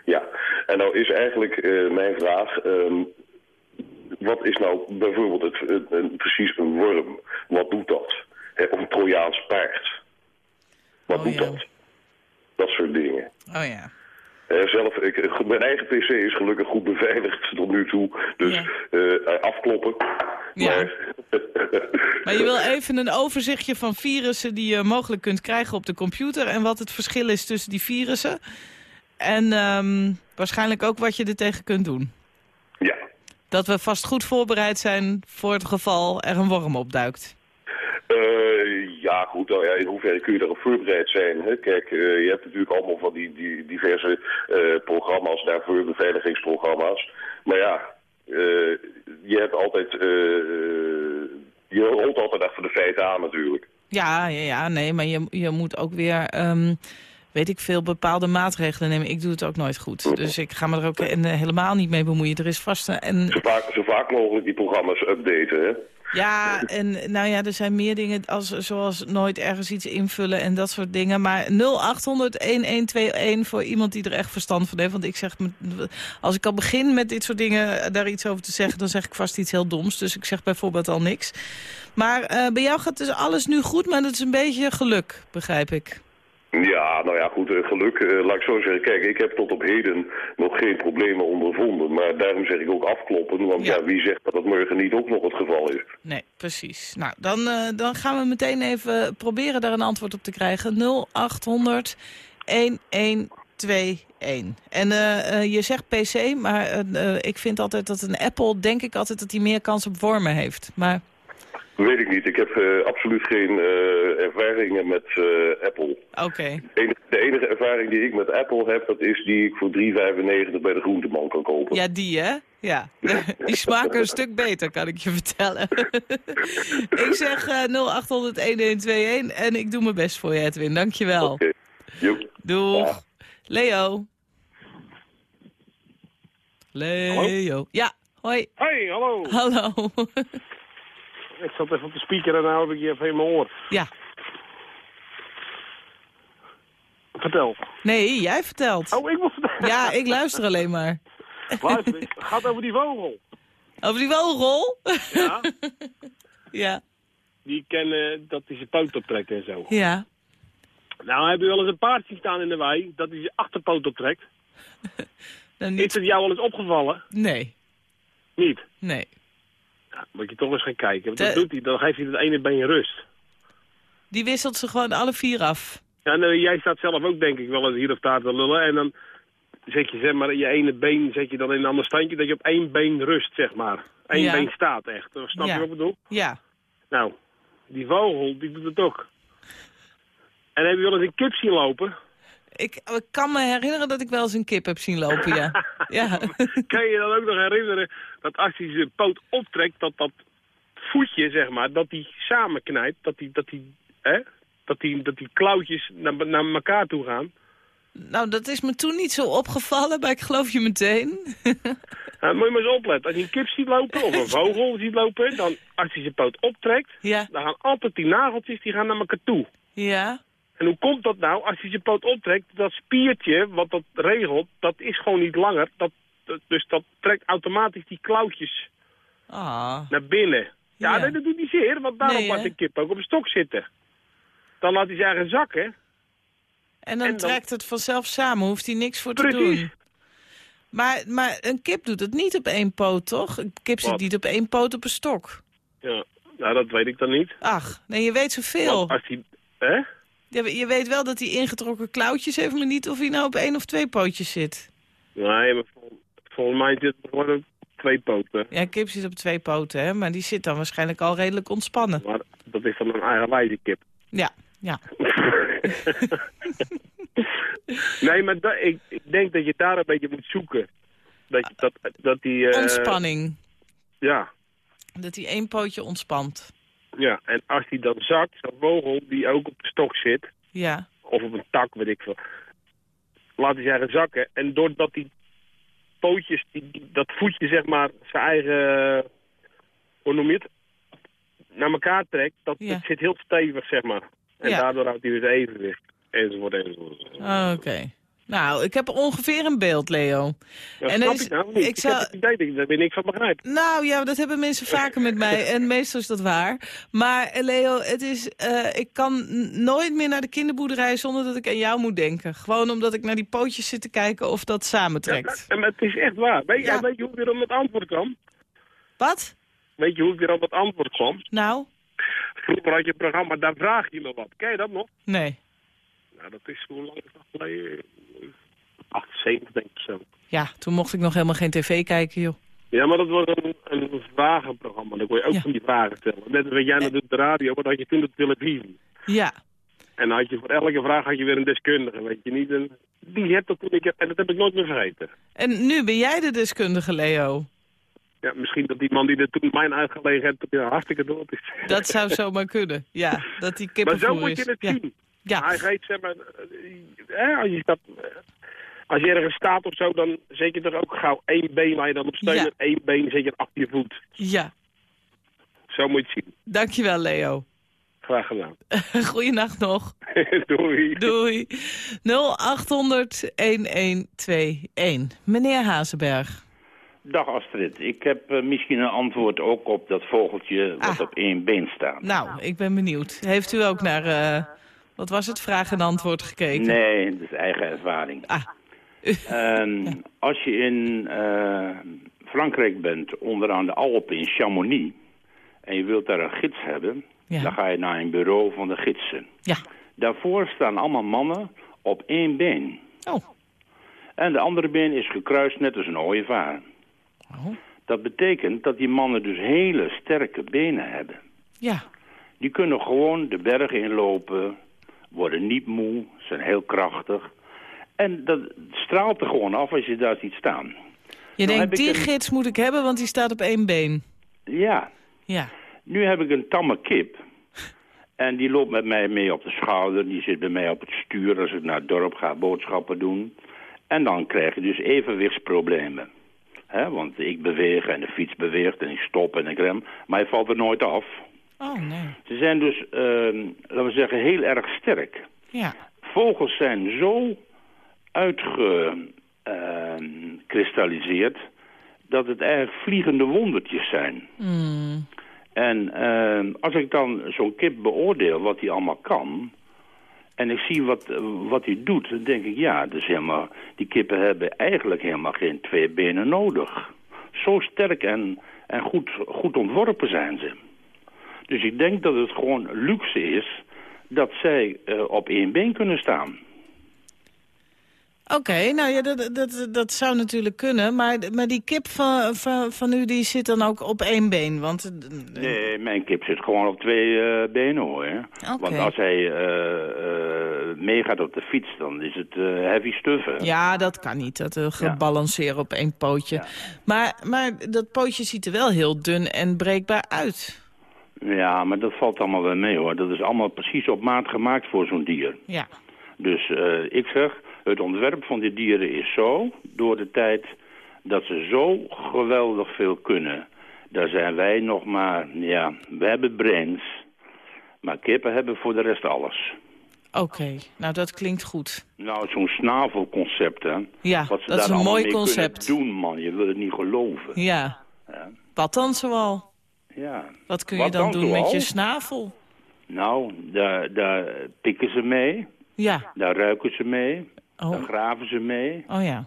Ja, en nou is eigenlijk uh, mijn vraag... Um, wat is nou bijvoorbeeld het, het, het, precies een worm? Wat doet dat? Of een Trojaans paard? Wat oh, doet ja. dat? Dat soort dingen. Oh ja. Uh, zelf, ik, mijn eigen pc is gelukkig goed beveiligd tot nu toe. Dus Ja. eh, afkloppen. Ja. Maar, [laughs] Maar je wil even een overzichtje van virussen die je mogelijk kunt krijgen op de computer... en wat het verschil is tussen die virussen. En ehm, waarschijnlijk ook wat je er tegen kunt doen. ja. Dat we vast goed voorbereid zijn voor het geval er een worm opduikt. Eh, ja, goed. Nou ja, in hoeverre kun je daarop voorbereid zijn? Hè? Kijk, eh, je hebt natuurlijk allemaal van die, die diverse eh, programma's daarvoor, beveiligingsprogramma's. Maar ja, eh, je hebt altijd... je holt altijd achter de feiten aan natuurlijk. Ja, ja, ja nee, maar je, je moet ook weer... ehm, weet ik veel, bepaalde maatregelen nemen. Ik doe het ook nooit goed. Dus ik ga me er ook en, helemaal niet mee bemoeien. Er is vast een... En, Zo vaak, zo vaak mogelijk die programma's updaten, hè? Ja, en nou ja, er zijn meer dingen als, zoals nooit ergens iets invullen en dat soort dingen. Maar 0800-1121 voor iemand die er echt verstand van heeft. Want ik zeg, als ik al begin met dit soort dingen eh, daar iets over te zeggen... dan zeg ik vast iets heel doms. Dus ik zeg bijvoorbeeld al niks. Maar eh, bij jou gaat dus alles nu goed, maar dat is een beetje geluk, begrijp ik. Ja, nou ja, goed, eh, geluk. eh, laat ik zo zeggen. Kijk, ik heb tot op heden nog geen problemen ondervonden. Maar daarom zeg ik ook afkloppen. Want Ja. ja, wie zegt dat het morgen niet ook nog het geval is? Nee, precies. Nou, dan, eh, dan gaan we meteen even proberen daar een antwoord op te krijgen. 0800 1121. En eh, eh, je zegt PC, maar ik vind altijd dat een Apple, denk ik altijd dat hij meer kans op wormen heeft. Maar Weet ik niet. Ik heb eh, absoluut geen eh, ervaringen met eh, Apple. oké. De enige, de enige ervaring die ik met Apple heb, dat is die ik voor 3,95 bij de groenteman kan kopen. Ja, die hè? Ja, [laughs] die smaken een stuk beter, kan ik je vertellen. [laughs] ik zeg eh 0800 1121 en ik doe mijn best voor je, Edwin. Dankjewel. Oké. Joep. Doeg. Ja. Leo. Leo. Ja, hoi. Hey, hallo. Hallo. [laughs] Ik zat even op de speaker en nou heb ik je even in mijn oor. ja. Vertel. Nee, jij vertelt. Oh, ik moet vertellen. Ja, ik luister alleen maar. Luister, het gaat over die vogel. Over die vogel? Ja. [laughs] Ja. Die kennen dat hij zijn poot optrekt en zo. Ja. Nou, heb je wel eens een paard zien staan in de wei dat hij zijn achterpoot optrekt? [laughs] Nou, Is niet... het jou wel eens opgevallen? Nee. Niet. Nee. Ja, moet je toch eens gaan kijken. Want De- dat doet hij, dan geeft hij het ene been rust. Die wisselt ze gewoon alle vier af. Ja, nou, jij staat zelf ook denk ik wel eens hier of daar te lullen. En dan zet je zeg maar je ene been zet je dan in een ander standje. Dat je op één been rust, zeg maar. Eén Ja. been staat echt. Snap Ja. je wat ik bedoel? Ja. Nou, die vogel, die doet het ook. En heb je wel eens een kip zien lopen? Ik, ik kan me herinneren dat ik wel eens een kip heb zien lopen, ja. [laughs] ja. kan je je dan ook nog herinneren dat als hij zijn poot optrekt, dat dat voetje, zeg maar, dat die samenknijpt, dat die, dat die, hè, dat die, dat die klauwtjes naar, naar elkaar toe gaan. Nou, dat is me toen niet zo opgevallen, maar ik geloof je meteen. [laughs] Nou, moet je maar eens opletten. Als je een kip ziet lopen of een vogel [laughs] ziet lopen, dan als hij zijn poot optrekt, Ja. dan gaan altijd die nageltjes die gaan naar elkaar toe. Ja. En hoe komt dat nou? Als hij zijn poot optrekt, dat spiertje wat dat regelt, dat is gewoon niet langer. Dat, dus dat trekt automatisch die klauwtjes Ah. Naar binnen. Ja, Ja. nee, dat doet hij zeer, want daarom Nee, laat de kip ook op een stok zitten. Dan laat hij zijn eigen zakken. En dan, En dan- trekt het vanzelf samen, hoeft hij niks voor te doen. Maar, maar een kip doet het niet op één poot, toch? Een kip zit Wat? niet op één poot op een stok. Ja, nou dat weet ik dan niet. Ach, nee, je weet zoveel. Want als hij... Hè? Je, weet wel dat hij ingetrokken klauwtjes heeft, maar niet of hij nou op één of twee pootjes zit. Nee, maar vol- volgens mij zit het gewoon op twee poten. Ja, kip zit op twee poten, hè, maar die zit dan waarschijnlijk al redelijk ontspannen. Maar dat is dan een eigenwijze kip. Ja, ja. [laughs] nee, maar da- ik, ik denk dat je daar een beetje moet zoeken. Dat, je, dat, dat die... eh, Ontspanning. Ja, Dat hij één pootje ontspant. Ja, en als die dan zakt, zo'n vogel die ook op de stok zit, Ja, of op een tak, weet ik veel, laat hij zeggen zakken. En doordat die pootjes, die, dat voetje zeg maar, zijn eigen, hoe noem je het, naar elkaar trekt, dat Ja. zit heel stevig, zeg maar. En Ja. daardoor houdt hij weer zijn evenwicht. Enzovoort, enzovoort. oké. Nou, ik heb ongeveer een beeld, Leo. Ja, En snap is- ik nou niet. ik Ik, zou- heb het idee dat ik niks van begrijp. Nou ja, dat hebben mensen vaker met mij. [laughs] En meestal is dat waar. Maar eh, Leo, het is, eh, ik kan nooit meer naar de kinderboerderij zonder dat ik aan jou moet denken. Gewoon omdat ik naar die pootjes zit te kijken of dat samentrekt. Ja, maar het is echt waar. Weet, Ja. weet je hoe ik weer op het antwoord kwam? Wat? Weet je hoe ik weer op het antwoord kwam? Nou? Vroeger had je een programma, daar vraag je me wat. Ken je dat nog? Nee. Nou, dat is hoe lang is dat geleden? 78 denk ik zo. Ja, toen mocht ik nog helemaal geen tv kijken, joh. Ja, maar dat was een, een vragenprogramma. Dan kon je ook Ja. van die vragen stellen. Net als jij doet op de radio, maar dan had je toen de televisie. Ja. En dan had je voor elke vraag had je weer een deskundige, weet je niet. En die heb dat toen ik heb, en dat heb ik nooit meer vergeten. En nu ben jij de deskundige, Leo. Ja, misschien dat die man die er toen mijn uitgelegen heeft, dat hij hartstikke dood is. Dat zou [laughs] zomaar kunnen. Ja, dat die Maar kippenvoer zo moet is. je het ja. zien. Ja. Hij geeft, zeg maar, eh, hè, als, je eh, als je ergens staat of zo, dan zet je er ook gauw één been waar je dan op steunt Ja. en één been zet je achter je voet. Ja, Zo moet je het zien. dankjewel, Leo. Graag gedaan. [laughs] Goeienacht nog. [laughs] Doei. Doei. 0800-1121. Meneer Hazenberg. Dag Astrid, ik heb eh, misschien een antwoord ook op dat vogeltje wat Ah. op één been staat. Nou, ik ben benieuwd. Heeft u ook naar, eh, wat was het, vraag en antwoord gekeken? Nee, dat is eigen ervaring. Ah. [laughs] Ehm, Als je in eh, Frankrijk bent, onderaan de Alpen in Chamonix, en je wilt daar een gids hebben, Ja. dan ga je naar een bureau van de gidsen. Ja. Daarvoor staan allemaal mannen op één been. Oh. En de andere been is gekruist net als een ooievaar. Oh. Dat betekent dat die mannen dus hele sterke benen hebben. Ja. Die kunnen gewoon de bergen inlopen, worden niet moe, zijn heel krachtig. En dat straalt er gewoon af als je daar ziet staan. Je Nou denkt, die een- gids moet ik hebben, want die staat op één been. Ja, Ja. nu heb ik een tamme kip. En die loopt met mij mee op de schouder. Die zit bij mij op het stuur als ik naar het dorp ga boodschappen doen. En dan krijg je dus evenwichtsproblemen. Hè, want ik beweeg en de fiets beweegt en ik stop en ik rem. Maar hij valt er nooit af. Oh, nee. Ze zijn dus, ehm, laten we zeggen, heel erg sterk. Ja. Vogels zijn zo uitgekristalliseerd dat het eigenlijk vliegende wondertjes zijn. Hmm. En ehm, als ik dan zo'n kip beoordeel wat hij allemaal kan... en ik zie wat, wat hij doet, dan denk ik... ja, dus helemaal, die kippen hebben eigenlijk helemaal geen twee benen nodig. Zo sterk en, en goed, goed ontworpen zijn ze. Dus ik denk dat het gewoon luxe is dat zij eh, op één been kunnen staan. Oké, nou ja, dat, dat, dat zou natuurlijk kunnen. Maar, maar die kip van, van, van u die zit dan ook op één been. Want eh, Nee, mijn kip zit gewoon op twee eh, benen hoor. Oké. Want als hij eh, meegaat op de fiets, dan is het heavy stuffen. ja, dat kan niet. Dat uh, gebalanceren op één pootje. Maar, maar dat pootje ziet er wel heel dun en breekbaar uit. Ja, maar dat valt allemaal wel mee hoor. Dat is allemaal precies op maat gemaakt voor zo'n dier. Ja. Dus ik zeg, het ontwerp van die dieren is zo, door de tijd, dat ze zo geweldig veel kunnen. Daar zijn wij nog maar, ja, we hebben brains, maar kippen hebben voor de rest alles. Oké, nou dat klinkt goed. Nou, zo'n snavelconcept, hè. Ja, Wat ze dat is daar een allemaal mooi concept. doen, man. Je wil het niet geloven. Ja. Ja. Wat dan zoal? Ja. Wat kun je Wat dan dan doen met je snavel? Nou, daar, daar pikken ze mee. Ja. Daar ruiken ze mee. Oh. Daar graven ze mee. Oh ja.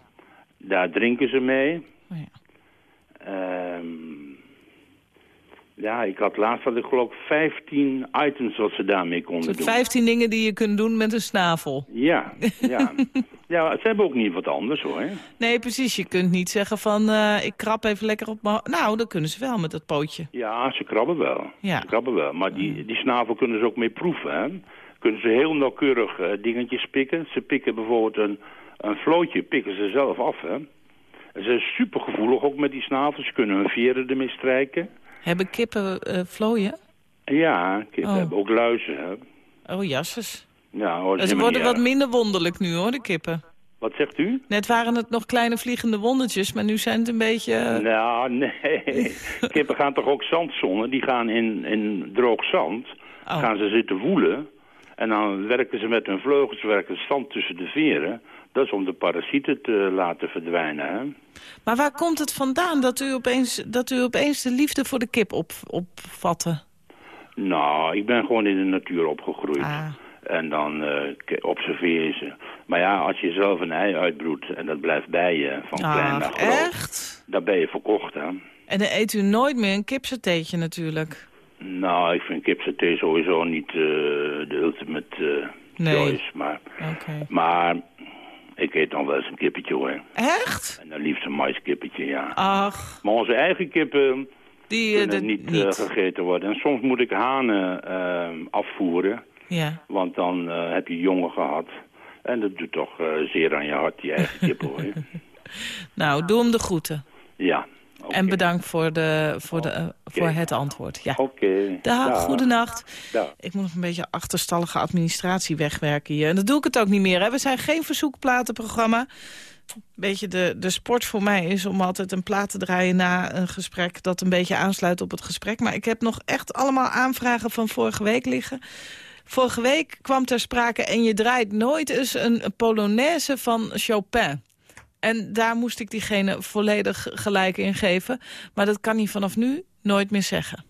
Daar drinken ze mee. Oh ja. Ehm, ja, ik had laatst had ik geloof ik 15 items wat ze daarmee konden doen. 15 dingen die je kunt doen met een snavel. Ja, [laughs] ja. ja, ze hebben ook niet wat anders hoor. Nee, precies. Je kunt niet zeggen van eh, ik krap even lekker op mijn... Nou, dat kunnen ze wel met dat pootje. Ja, ze krabben wel. Ja. Ze krabben wel. Maar die, die snavel kunnen ze ook mee proeven. Hè? Kunnen ze heel nauwkeurig eh, dingetjes pikken. Ze pikken bijvoorbeeld een, een vlootje, pikken ze zelf af. Hè? Ze zijn super gevoelig ook met die snavels. Ze kunnen hun veren ermee strijken. Hebben kippen eh vlooien? Ja, kippen Oh. hebben ook luizen. Hè? Oh, jasses. Ja, hoor, Ze worden wat minder wonderlijk nu hoor, de kippen. Wat zegt u? Net waren het nog kleine vliegende wondertjes, maar nu zijn het een beetje... eh, Nou, nee. [laughs] Kippen gaan toch ook zandzonnen? Die gaan in, in droog zand, Oh. gaan ze zitten woelen. En dan werken ze met hun vleugels, werken zand tussen de veren. Dat is om de parasieten te laten verdwijnen, hè? Maar waar komt het vandaan dat u opeens, dat u opeens de liefde voor de kip op, opvatte? Nou, ik ben gewoon in de natuur opgegroeid. Ah. En dan eh, observeer je ze. Maar ja, als je zelf een ei uitbroedt en dat blijft bij je, van klein naar groot... echt? Dan ben je verkocht, hè? En dan eet u nooit meer een kipsateetje natuurlijk. Nou, ik vind kipsaté sowieso niet eh, de ultimate eh Nee. choice. Maar, maar ik eet dan wel eens een kippetje hoor. Echt? En dan liefst een maiskippetje, ja. Ach, Maar onze eigen kippen die... eh, kunnen de- niet, niet. gegeten worden. En soms moet ik hanen eh, afvoeren. Ja. Want dan heb je jongen gehad. En dat doet toch zeer aan je hart, die eigen kippen hoor. [laughs] Nou, doe hem de groeten. Ja. En bedankt voor, de, voor, de, eh, voor het antwoord. Ja. Oké. Dag, Dag. goedenacht. Dag. Ik moet nog een beetje achterstallige administratie wegwerken hier. En dat doe ik het ook niet meer. Hè. We zijn geen verzoekplatenprogramma. Beetje de, de sport voor mij is om altijd een plaat te draaien na een gesprek... dat een beetje aansluit op het gesprek. Maar ik heb nog echt allemaal aanvragen van vorige week liggen. Vorige week kwam ter sprake en je draait nooit eens een Polonaise van Chopin. En daar moest ik diegene volledig gelijk in geven. Maar dat kan hij vanaf nu nooit meer zeggen.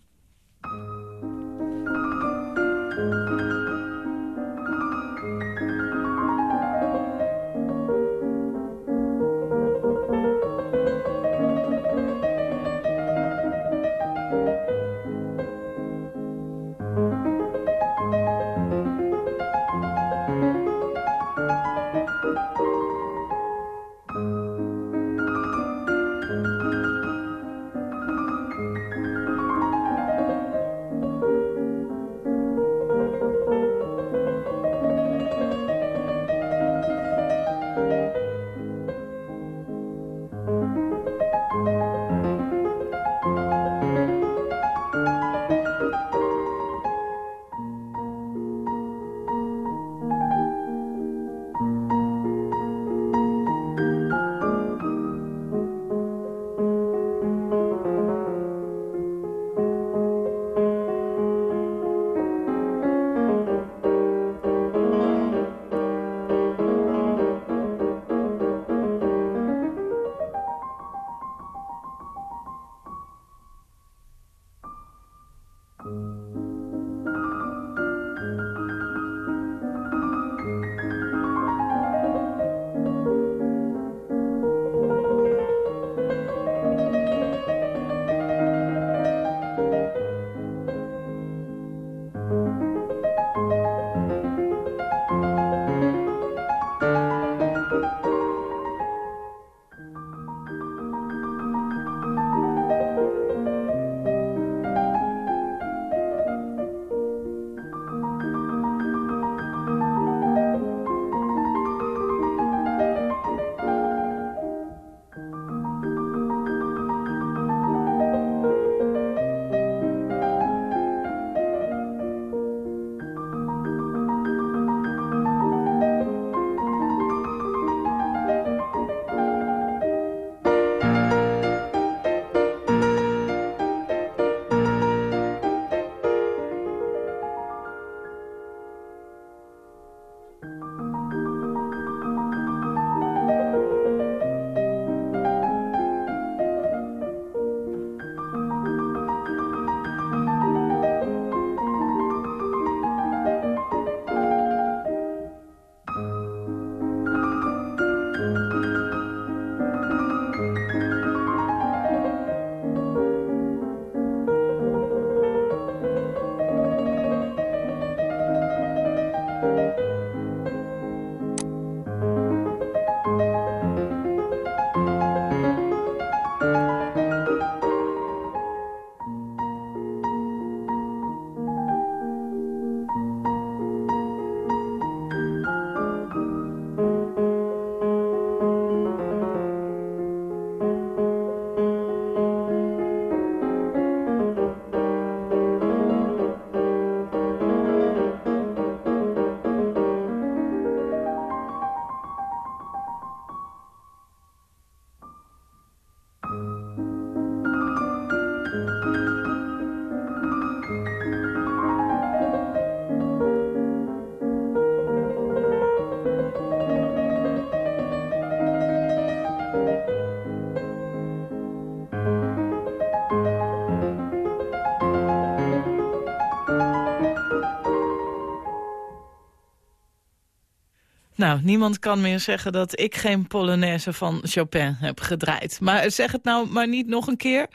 Nou, niemand kan meer zeggen dat ik geen Polonaise van Chopin heb gedraaid. Maar zeg het nou maar niet nog een keer.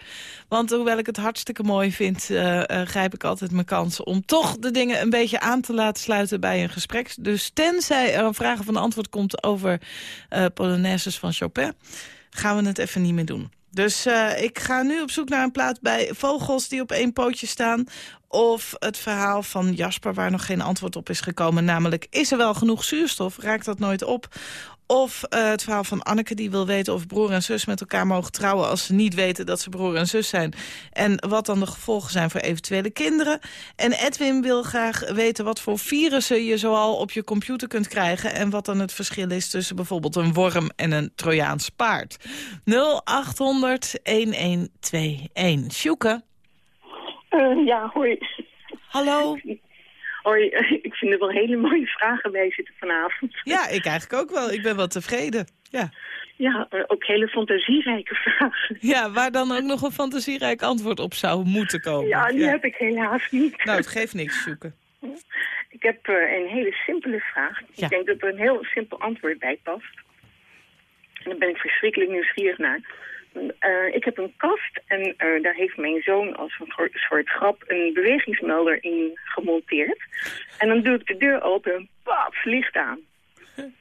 Want hoewel ik het hartstikke mooi vind... Uh, uh, grijp ik altijd mijn kans om toch de dingen een beetje aan te laten sluiten bij een gesprek. Dus tenzij er een vraag of een antwoord komt over uh, Polonaises van Chopin... gaan we het even niet meer doen. Dus ik ga nu op zoek naar een plaat bij vogels die op één pootje staan. Of het verhaal van Jasper waar nog geen antwoord op is gekomen. Namelijk, is er wel genoeg zuurstof? Raakt dat nooit op? Of uh, het verhaal van Anneke die wil weten of broer en zus met elkaar mogen trouwen... als ze niet weten dat ze broer en zus zijn. En wat dan de gevolgen zijn voor eventuele kinderen. En Edwin wil graag weten wat voor virussen je zoal op je computer kunt krijgen... en wat dan het verschil is tussen bijvoorbeeld een worm en een Trojaans paard. 0800-1121. Sjoeke? Uh, ja, hoi. Hallo. Hoi, [laughs] ik vind er wel hele mooie vragen bij zitten vanavond. Ja, ik eigenlijk ook wel. Ik ben wel tevreden. Ja, ja ook hele fantasierijke vragen. Ja, waar dan ook nog een fantasierijk antwoord op zou moeten komen. Ja, die ja. heb ik helaas niet. Nou, het geeft niks zoeken. Ik heb uh, een hele simpele vraag. Ja. Ik denk dat er een heel simpel antwoord bij past. En daar ben ik verschrikkelijk nieuwsgierig naar. Uh, ik heb een kast en uh, daar heeft mijn zoon als een soort grap een bewegingsmelder in gemonteerd. En dan doe ik de deur open en paf, licht aan. [laughs]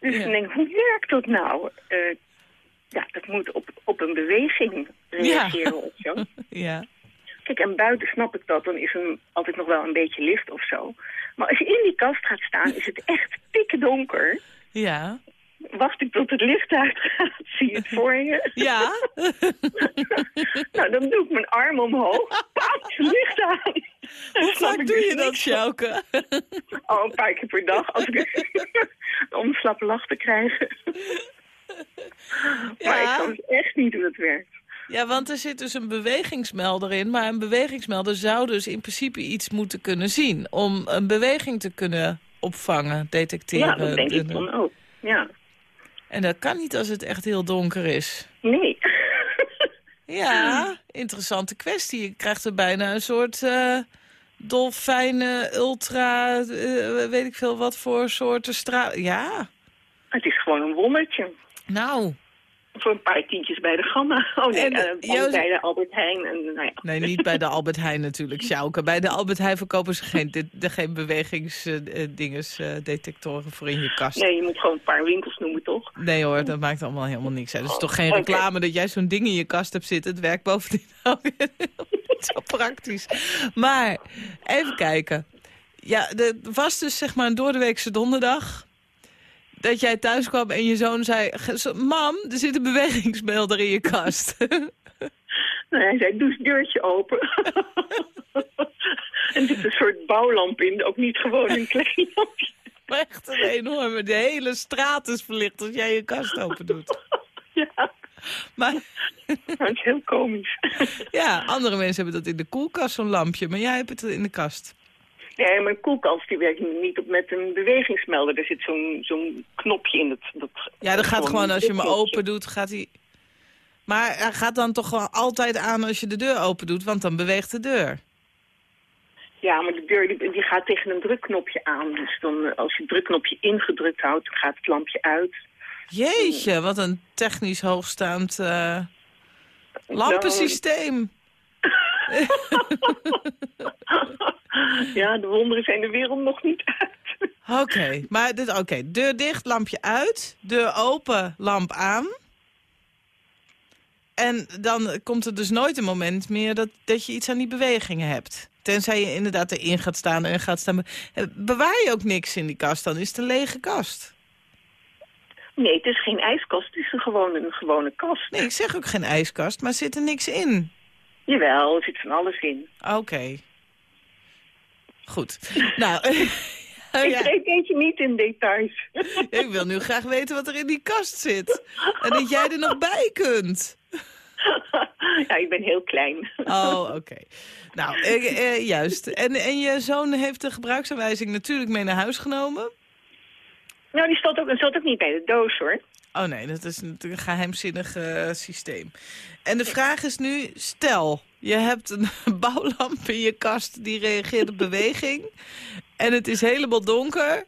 Dus ja. ik denk, hoe werkt dat nou? Uh, ja, dat moet op, op een beweging reageren ja. of zo. [laughs] Ja. Kijk, en buiten snap ik dat, dan is er altijd nog wel een beetje licht of zo. Maar als je in die kast gaat staan, is het echt pikke donker. Ja wacht ik tot het licht uitgaat. [laughs] Zie je het voor je? Ja. [laughs] nou, dan doe ik mijn arm omhoog. Paat, licht aan. Hoe vaak doe je dat, Sjouke? [laughs] oh, een paar keer per dag. Als ik om een slappe lach te krijgen. Ja. Maar ik kan echt niet hoe het werkt. Ja, want er zit dus een bewegingsmelder in. Maar een bewegingsmelder zou dus in principe iets moeten kunnen zien. Om een beweging te kunnen opvangen, detecteren. Ja, dat denk ik dan ook. Ja. En dat kan niet als het echt heel donker is. Nee. [laughs] ja, interessante kwestie. Je krijgt er bijna een soort uh, dolfijnen, ultra, uh, weet ik veel wat voor soorten straal. Ja. Het is gewoon een wondertje. Nou, voor een paar tientjes bij de Gamma. [laughs] Oh nee, en, uh, Joost... bij de Albert Heijn. En, nou ja. Nee, niet bij de Albert Heijn natuurlijk, Sjouke. Bij de Albert Heijn verkopen ze geen, de, de, geen bewegingsdinges, uh, detectoren voor in je kast. Nee, je moet gewoon een paar winkels noemen, toch? Nee hoor, dat maakt allemaal helemaal niks uit. Het is toch geen reclame okay. dat jij zo'n ding in je kast hebt zitten. Het werkt bovendien [laughs] alweer zo praktisch. Maar, even kijken. Ja, er was dus zeg maar een doordeweekse donderdag dat jij thuis kwam en je zoon zei... Mam, er zit een bewegingsmelder in je kast. [laughs] nou, hij zei, doe het deurtje open. [laughs] en er zit een soort bouwlamp in, ook niet gewoon een klein lampje. Maar [laughs] echt een enorme, de hele straat is verlicht als jij je kast open doet. ja. Maar... dat is heel komisch. ja, andere mensen hebben dat in de koelkast, zo'n lampje. Maar jij hebt het in de kast. Nee, mijn koelkast die werkt niet op met een bewegingsmelder. Er zit zo'n zo'n knopje in. Dat, dat ja, dat gaat gewoon als je hem open doet, gaat hij... Maar hij gaat dan toch wel altijd aan als je de deur open doet, want dan beweegt de deur. Ja, maar de deur die, die gaat tegen een drukknopje aan. Dus dan, als je het drukknopje ingedrukt houdt, dan gaat het lampje uit. Jeetje, wat een technisch hoogstaand uh, lampensysteem. [laughs] ja, de wonderen zijn de wereld nog niet uit. Oké, okay, maar dit, oké, deur dicht, lampje uit, deur open, lamp aan. En dan komt er dus nooit een moment meer dat, dat je iets aan die bewegingen hebt. Tenzij je inderdaad erin gaat staan en gaat staan. Eh, bewaar je ook niks in die kast, dan is het een lege kast. Nee, het is geen ijskast, het is een gewone, een gewone kast. Nee, ik zeg ook geen ijskast, maar zit er niks in? Jawel, er zit van alles in. Oké. Okay. Goed. [laughs] nou... [laughs] Ik ja. weet je niet in details. [laughs] ik wil nu graag weten wat er in die kast zit. En dat jij er nog bij kunt. Ja, ik ben heel klein. Oh, oké. Okay. Nou, eh, eh, juist. En, en je zoon heeft de gebruiksaanwijzing natuurlijk mee naar huis genomen? Nou, die stond ook, stond ook niet bij de doos, hoor. Oh nee, dat is natuurlijk een geheimzinnig uh, systeem. En de vraag is nu, stel, je hebt een [laughs] bouwlamp in je kast die reageert op beweging. En het is helemaal donker.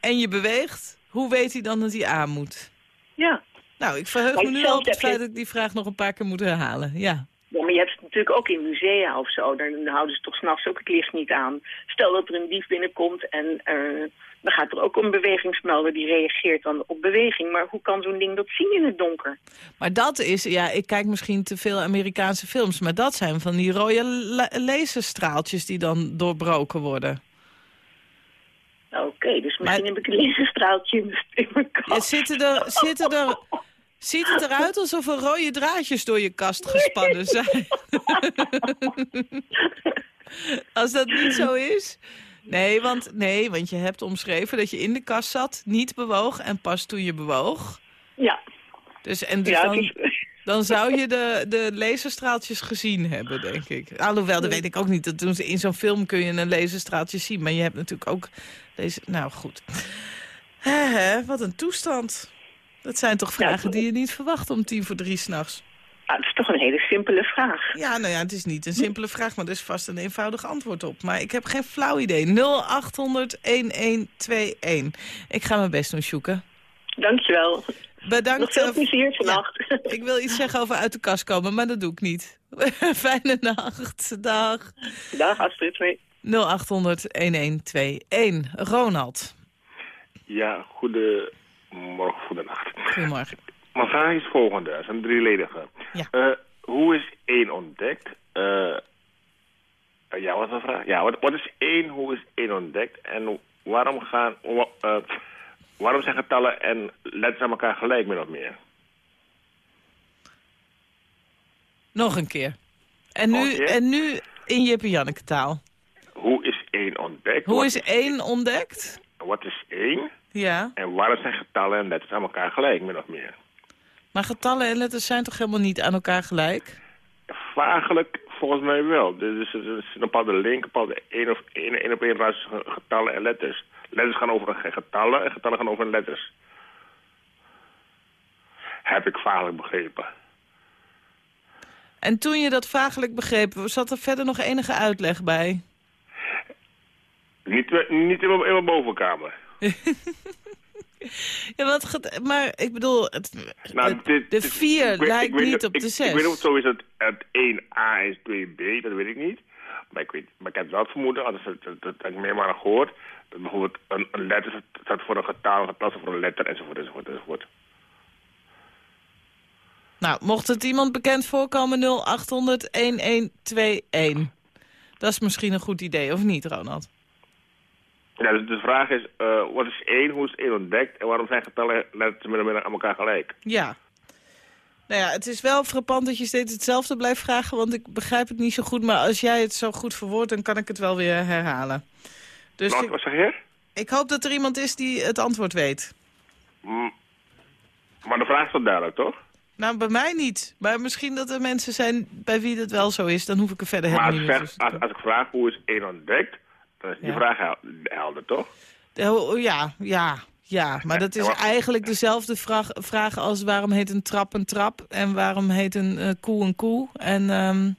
en je beweegt, hoe weet hij dan dat hij aan moet? Ja. Nou, ik verheug me nu al op het heb je- feit dat ik die vraag nog een paar keer moet herhalen. Ja. Ja, maar je hebt het natuurlijk ook in musea of zo. Daar houden ze toch s'nachts ook het licht niet aan. Stel dat er een dief binnenkomt en eh, dan gaat er ook een bewegingsmelder die reageert dan op beweging. Maar hoe kan zo'n ding dat zien in het donker? Maar dat is, ja, ik kijk misschien te veel Amerikaanse films... maar dat zijn van die rode la- laserstraaltjes die dan doorbroken worden. Oké, dus misschien heb ik een laserstraaltje in, mijn kast. Ja, zitten er, zitten er, ziet het eruit alsof er rode draadjes door je kast gespannen zijn? [laughs] [laughs] Als dat niet zo is... Nee want, nee, want je hebt omschreven dat je in de kast zat, niet bewoog en pas toen je bewoog. Ja. Dus, en dus Ja, dan, is- [laughs] dan zou je de, de laserstraaltjes gezien hebben, denk ik. Alhoewel, dat weet ik ook niet. Dat doen ze in zo'n film kun je een laserstraaltje zien. Maar je hebt natuurlijk ook deze... Nou, goed. Wat een toestand. Dat zijn toch vragen die je niet verwacht om tien voor drie s'nachts. Ah, het is toch een hele simpele vraag. Ja, nou ja, het is niet een simpele vraag, maar er is vast een eenvoudig antwoord op. Maar ik heb geen flauw idee. 0800-1121. Ik ga mijn best doen, Sjoeke. Dankjewel. Bedankt. Nog veel eh, plezier vannacht. Ik wil iets zeggen over uit de kast komen, maar dat doe ik niet. [laughs] Fijne nacht. Dag. Dag Astrid. Hoi. 0800-1121. Ronald. Ja, goedemorgen, goedenacht. Goedemorgen. Mijn vraag is volgende, dat is een drieledige. Ja. Eh, hoe is één ontdekt? Eh, eh, ja, wat is de vraag? Ja, wat, wat is één, hoe is één ontdekt? En waarom gaan, wa- waarom zijn getallen en letters aan elkaar gelijk, min of meer? Nog een keer. En nu, en nu in Jip en Janneke taal. Hoe is één ontdekt? Hoe Wat is één ontdekt? Wat is één? Ja. En waarom zijn getallen en letters aan elkaar gelijk, min of meer? Maar getallen en letters zijn toch helemaal niet aan elkaar gelijk? Vagelijk volgens mij wel. Dus er is een bepaalde link, een bepaalde één of één, op één ras getallen en letters. Letters gaan over getallen en getallen gaan over letters. Heb ik vagelijk begrepen. En toen je dat vagelijk begreep, zat er verder nog enige uitleg bij? Niet, niet in, mijn, in mijn bovenkamer. [laughs] Ja, wat maar ik bedoel, het, Nou, dit- de dit- 4 ik weet- lijkt ik weet niet op ik- de Ik 6. weet niet of het zo is dat het 1A is 2B, dat weet ik niet. Maar ik, weet, maar ik heb wel het vermoeden, anders dat, dat, dat heb ik meermalen gehoord, dat bijvoorbeeld een, een letter staat voor een getal, een getal voor een letter, enzovoort, enzovoort, enzovoort. Nou, mocht het iemand bekend voorkomen, 0800 1121. Dat is misschien een goed idee, of niet, Ronald? Ja, dus de vraag is, eh, wat is één, hoe is één ontdekt en waarom zijn getallen meer aan elkaar gelijk? Ja. Nou ja, het is wel frappant dat je steeds hetzelfde blijft vragen, want ik begrijp het niet zo goed. Maar als jij het zo goed verwoordt, dan kan ik het wel weer herhalen. Dus Wat, zeg je? ik hoop dat er iemand is die het antwoord weet. Mm, Maar de vraag is toch duidelijk, toch? Nou, bij mij niet. Maar misschien dat er mensen zijn bij wie dat wel zo is. Dan hoef ik er verder Maar helemaal niet meer zeg, als, als ik vraag hoe is één ontdekt, die Ja. vraag hel- helder, toch? Oh, oh, ja, ja, ja. Maar dat is eigenlijk dezelfde vraag, vraag als waarom heet een trap een trap... en waarom heet een eh, koe een koe en, ehm,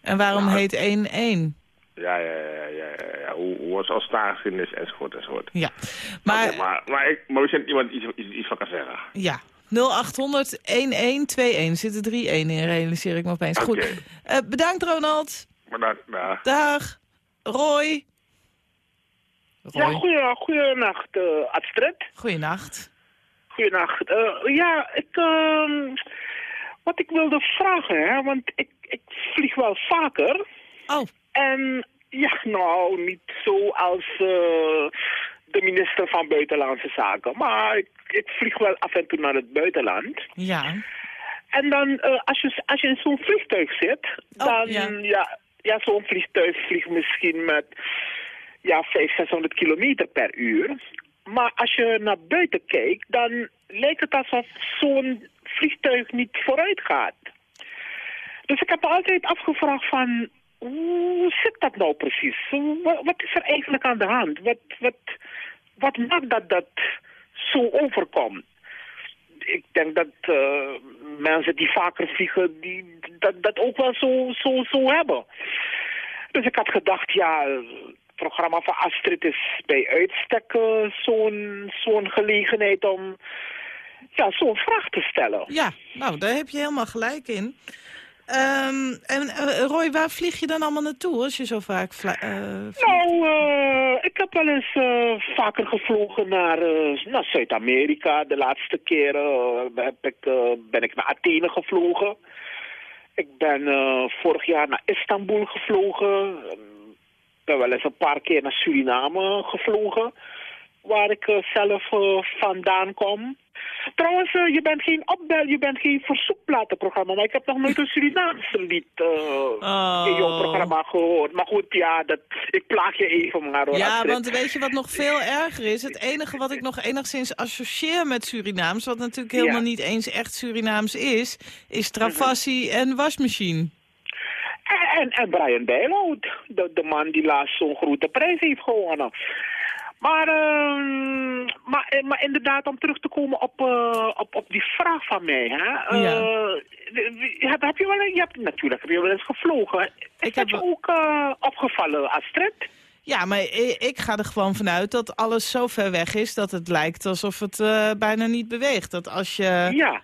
en waarom Nou, heet één één. Ja, ja, ja, ja, ja. Hoe, hoe was als taalgeschiedenis, enzovoort, enzovoort. Ja, maar, Oké, maar, maar, ik, maar misschien iemand iets, iets, iets van kan zeggen. ja. 0800 1121 zitten drie 1 in, realiseer ik me opeens. Goed. Oké. Eh, bedankt, Ronald. Dan, nou, Dag. Roy. Ja, goeie, goeienacht, uh, Astrid. Goeienacht. Goeienacht. Uh, ja, ik, uh, wat ik wilde vragen, hè, want ik, ik vlieg wel vaker. Oh. En ja, nou, niet zo als uh, de minister van Buitenlandse Zaken, maar ik, ik vlieg wel af en toe naar het buitenland. Ja. En dan, als, je, als je in zo'n vliegtuig zit, dan, Oh, ja, ja, ja zo'n vliegtuig vliegt misschien met ja, 500, 600 kilometer per uur. Maar als je naar buiten kijkt, dan lijkt het alsof zo'n vliegtuig niet vooruit gaat. Dus ik heb altijd afgevraagd van, hoe zit dat nou precies? Wat, wat is er eigenlijk aan de hand? Wat, wat, wat maakt dat dat zo overkomt? Ik denk dat uh, mensen die vaker vliegen, die, dat, dat ook wel zo, zo, zo hebben. Dus ik had gedacht, ja, programma van Astrid is bij uitstek eh, zo'n zo'n gelegenheid om ja, zo'n vraag te stellen. Ja, nou, daar heb je helemaal gelijk in. Ehm, en eh, Roy, waar vlieg je dan allemaal naartoe als je zo vaak vliegt? Nou, eh, ik heb wel eens eh, vaker gevlogen naar, eh, naar Zuid-Amerika. De laatste keren heb ik, eh, ben ik naar Athene gevlogen. Ik ben eh, vorig jaar naar Istanbul gevlogen. Ik ben wel eens een paar keer naar Suriname gevlogen. Waar ik eh, zelf eh, vandaan kom. Trouwens, eh, je bent geen opbel, je bent geen verzoekplatenprogramma. Maar ik heb nog nooit een Surinaamse lied eh, in jouw programma gehoord. Maar goed, ja, dat, ik plaag je even maar hoor. Ja, Astrid. want weet je wat nog veel erger is? Het enige wat ik nog enigszins associeer met Surinaams... wat natuurlijk helemaal Ja. niet eens echt Surinaams is... is travassie en wasmachine. En, en Brian Bijloud, de, de man die laatst zo'n grote prijs heeft gewonnen. Maar, ehm, maar, eh, maar inderdaad, om terug te komen op, eh, op, op die vraag van mij. Hè? Ja. Eh, heb, heb je wel, je hebt natuurlijk heb je wel eens gevlogen. Is dat je ook opgevallen, Astrid? Ja, maar ik ga er gewoon vanuit dat alles zo ver weg is... dat het lijkt alsof het bijna niet beweegt. Dat als je, ja.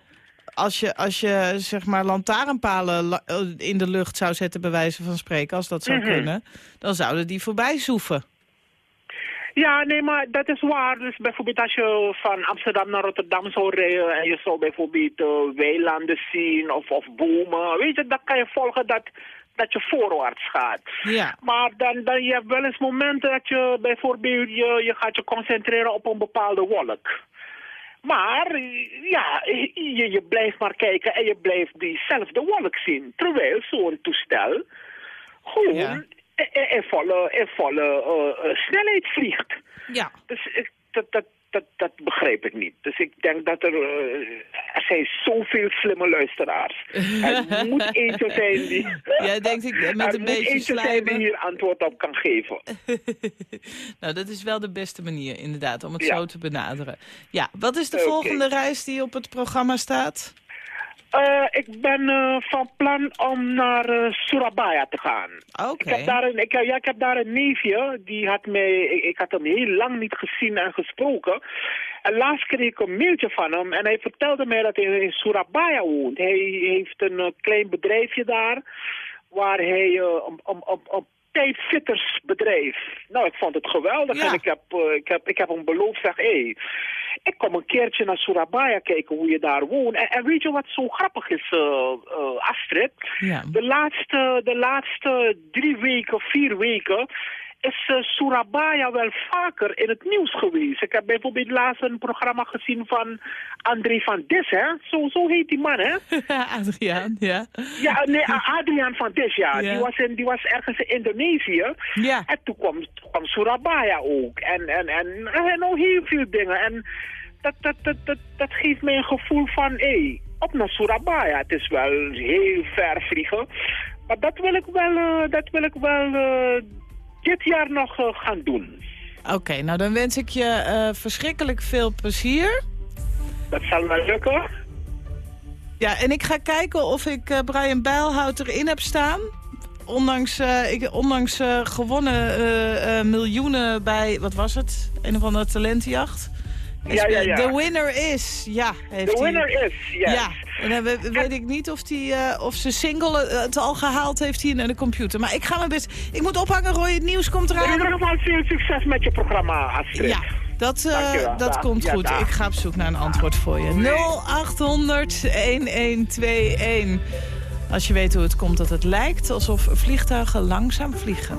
als je, als je zeg maar lantaarnpalen la- in de lucht zou zetten... bij wijze van spreken, als dat zou Mhm. kunnen... dan zouden die voorbij zoeven. Ja, nee, maar dat is waar. Dus bijvoorbeeld als je van Amsterdam naar Rotterdam zou rijden en je zou bijvoorbeeld eh, weilanden zien of, of bomen, weet je, dan kan je volgen dat, dat je voorwaarts gaat. Ja. Maar dan, dan je hebt wel eens momenten dat je bijvoorbeeld je, je gaat je concentreren op een bepaalde wolk. Maar ja, je, je blijft maar kijken en je blijft diezelfde wolk zien. Terwijl zo'n toestel gewoon Ja. In- in volle, eh, eh, snelheid vliegt. Ja. Dus ik, dat, dat, dat, dat begrijp ik niet. Dus ik denk dat er... eh, er zijn zoveel slimme luisteraars. [laughs] er moet eentje zijn die... [laughs] Jij denkt, ik- met er een moet beetje zijn die hier antwoord op kan geven. [laughs] Nou, dat is wel de beste manier inderdaad, om het Ja. zo te benaderen. Ja, wat is de volgende reis die op het programma staat? Eh, ik ben eh, van plan om naar eh, Surabaya te gaan. Oké. Ik heb, daar een, ik, ja, ik heb daar een neefje, die had mij, ik, ik had hem heel lang niet gezien en gesproken. En laatst kreeg ik een mailtje van hem en hij vertelde mij dat hij in Surabaya woont. Hij heeft een klein bedrijfje daar, waar hij een, een, een, een tijdfittersbedrijf. Nou, ik vond het geweldig en ik heb, eh, ik, heb, ik heb hem beloofd, zeg, hé, hey, ik kom een keertje naar Surabaya kijken hoe je daar woont. En, en weet je wat zo grappig is, eh, eh, Astrid? Ja. De laatste, de laatste drie weken, vier weken is eh, Surabaya wel vaker in het nieuws geweest. Ik heb bijvoorbeeld laatst een programma gezien van André van Dis, hè? Zo, zo heet die man, hè? [laughs] Adriaan, ja. Ja, nee, A- Adriaan van Dis, ja. Ja. Die, was in, die was ergens in Indonesië. Ja. En toen kwam, kwam Surabaya ook. En, en, en, en nog heel veel dingen. En dat, dat, dat, dat, dat geeft mij een gevoel van, hé, hey, op naar Surabaya. Het is wel heel ver vliegen. Maar dat wil ik wel, eh, dat wil ik wel eh, dit jaar nog eh, gaan doen. Oké, nou dan wens ik je eh, verschrikkelijk veel plezier. Dat zal wel lukken. Ja, en ik ga kijken of ik eh, Brian Bijlhout erin heb staan. Ondanks, ik, ondanks gewonnen miljoenen bij, wat was het? Een of andere talentenjacht. Ja, ja, ja. The winner is, ja. Heeft The hij- winner is, yes. Ja, en dan we- weet ik niet of, die, eh, of ze single het al gehaald heeft hier naar de computer. Maar ik ga mijn best... Ik moet ophangen, Roy, het nieuws komt In eraan. ieder geval veel succes met je programma, Astrid. Ja, dat, eh, dat Dag. komt Ja, goed. dag. Ik ga op zoek naar een antwoord voor je. 0800-1121. Als je weet hoe het komt dat het lijkt alsof vliegtuigen langzaam vliegen.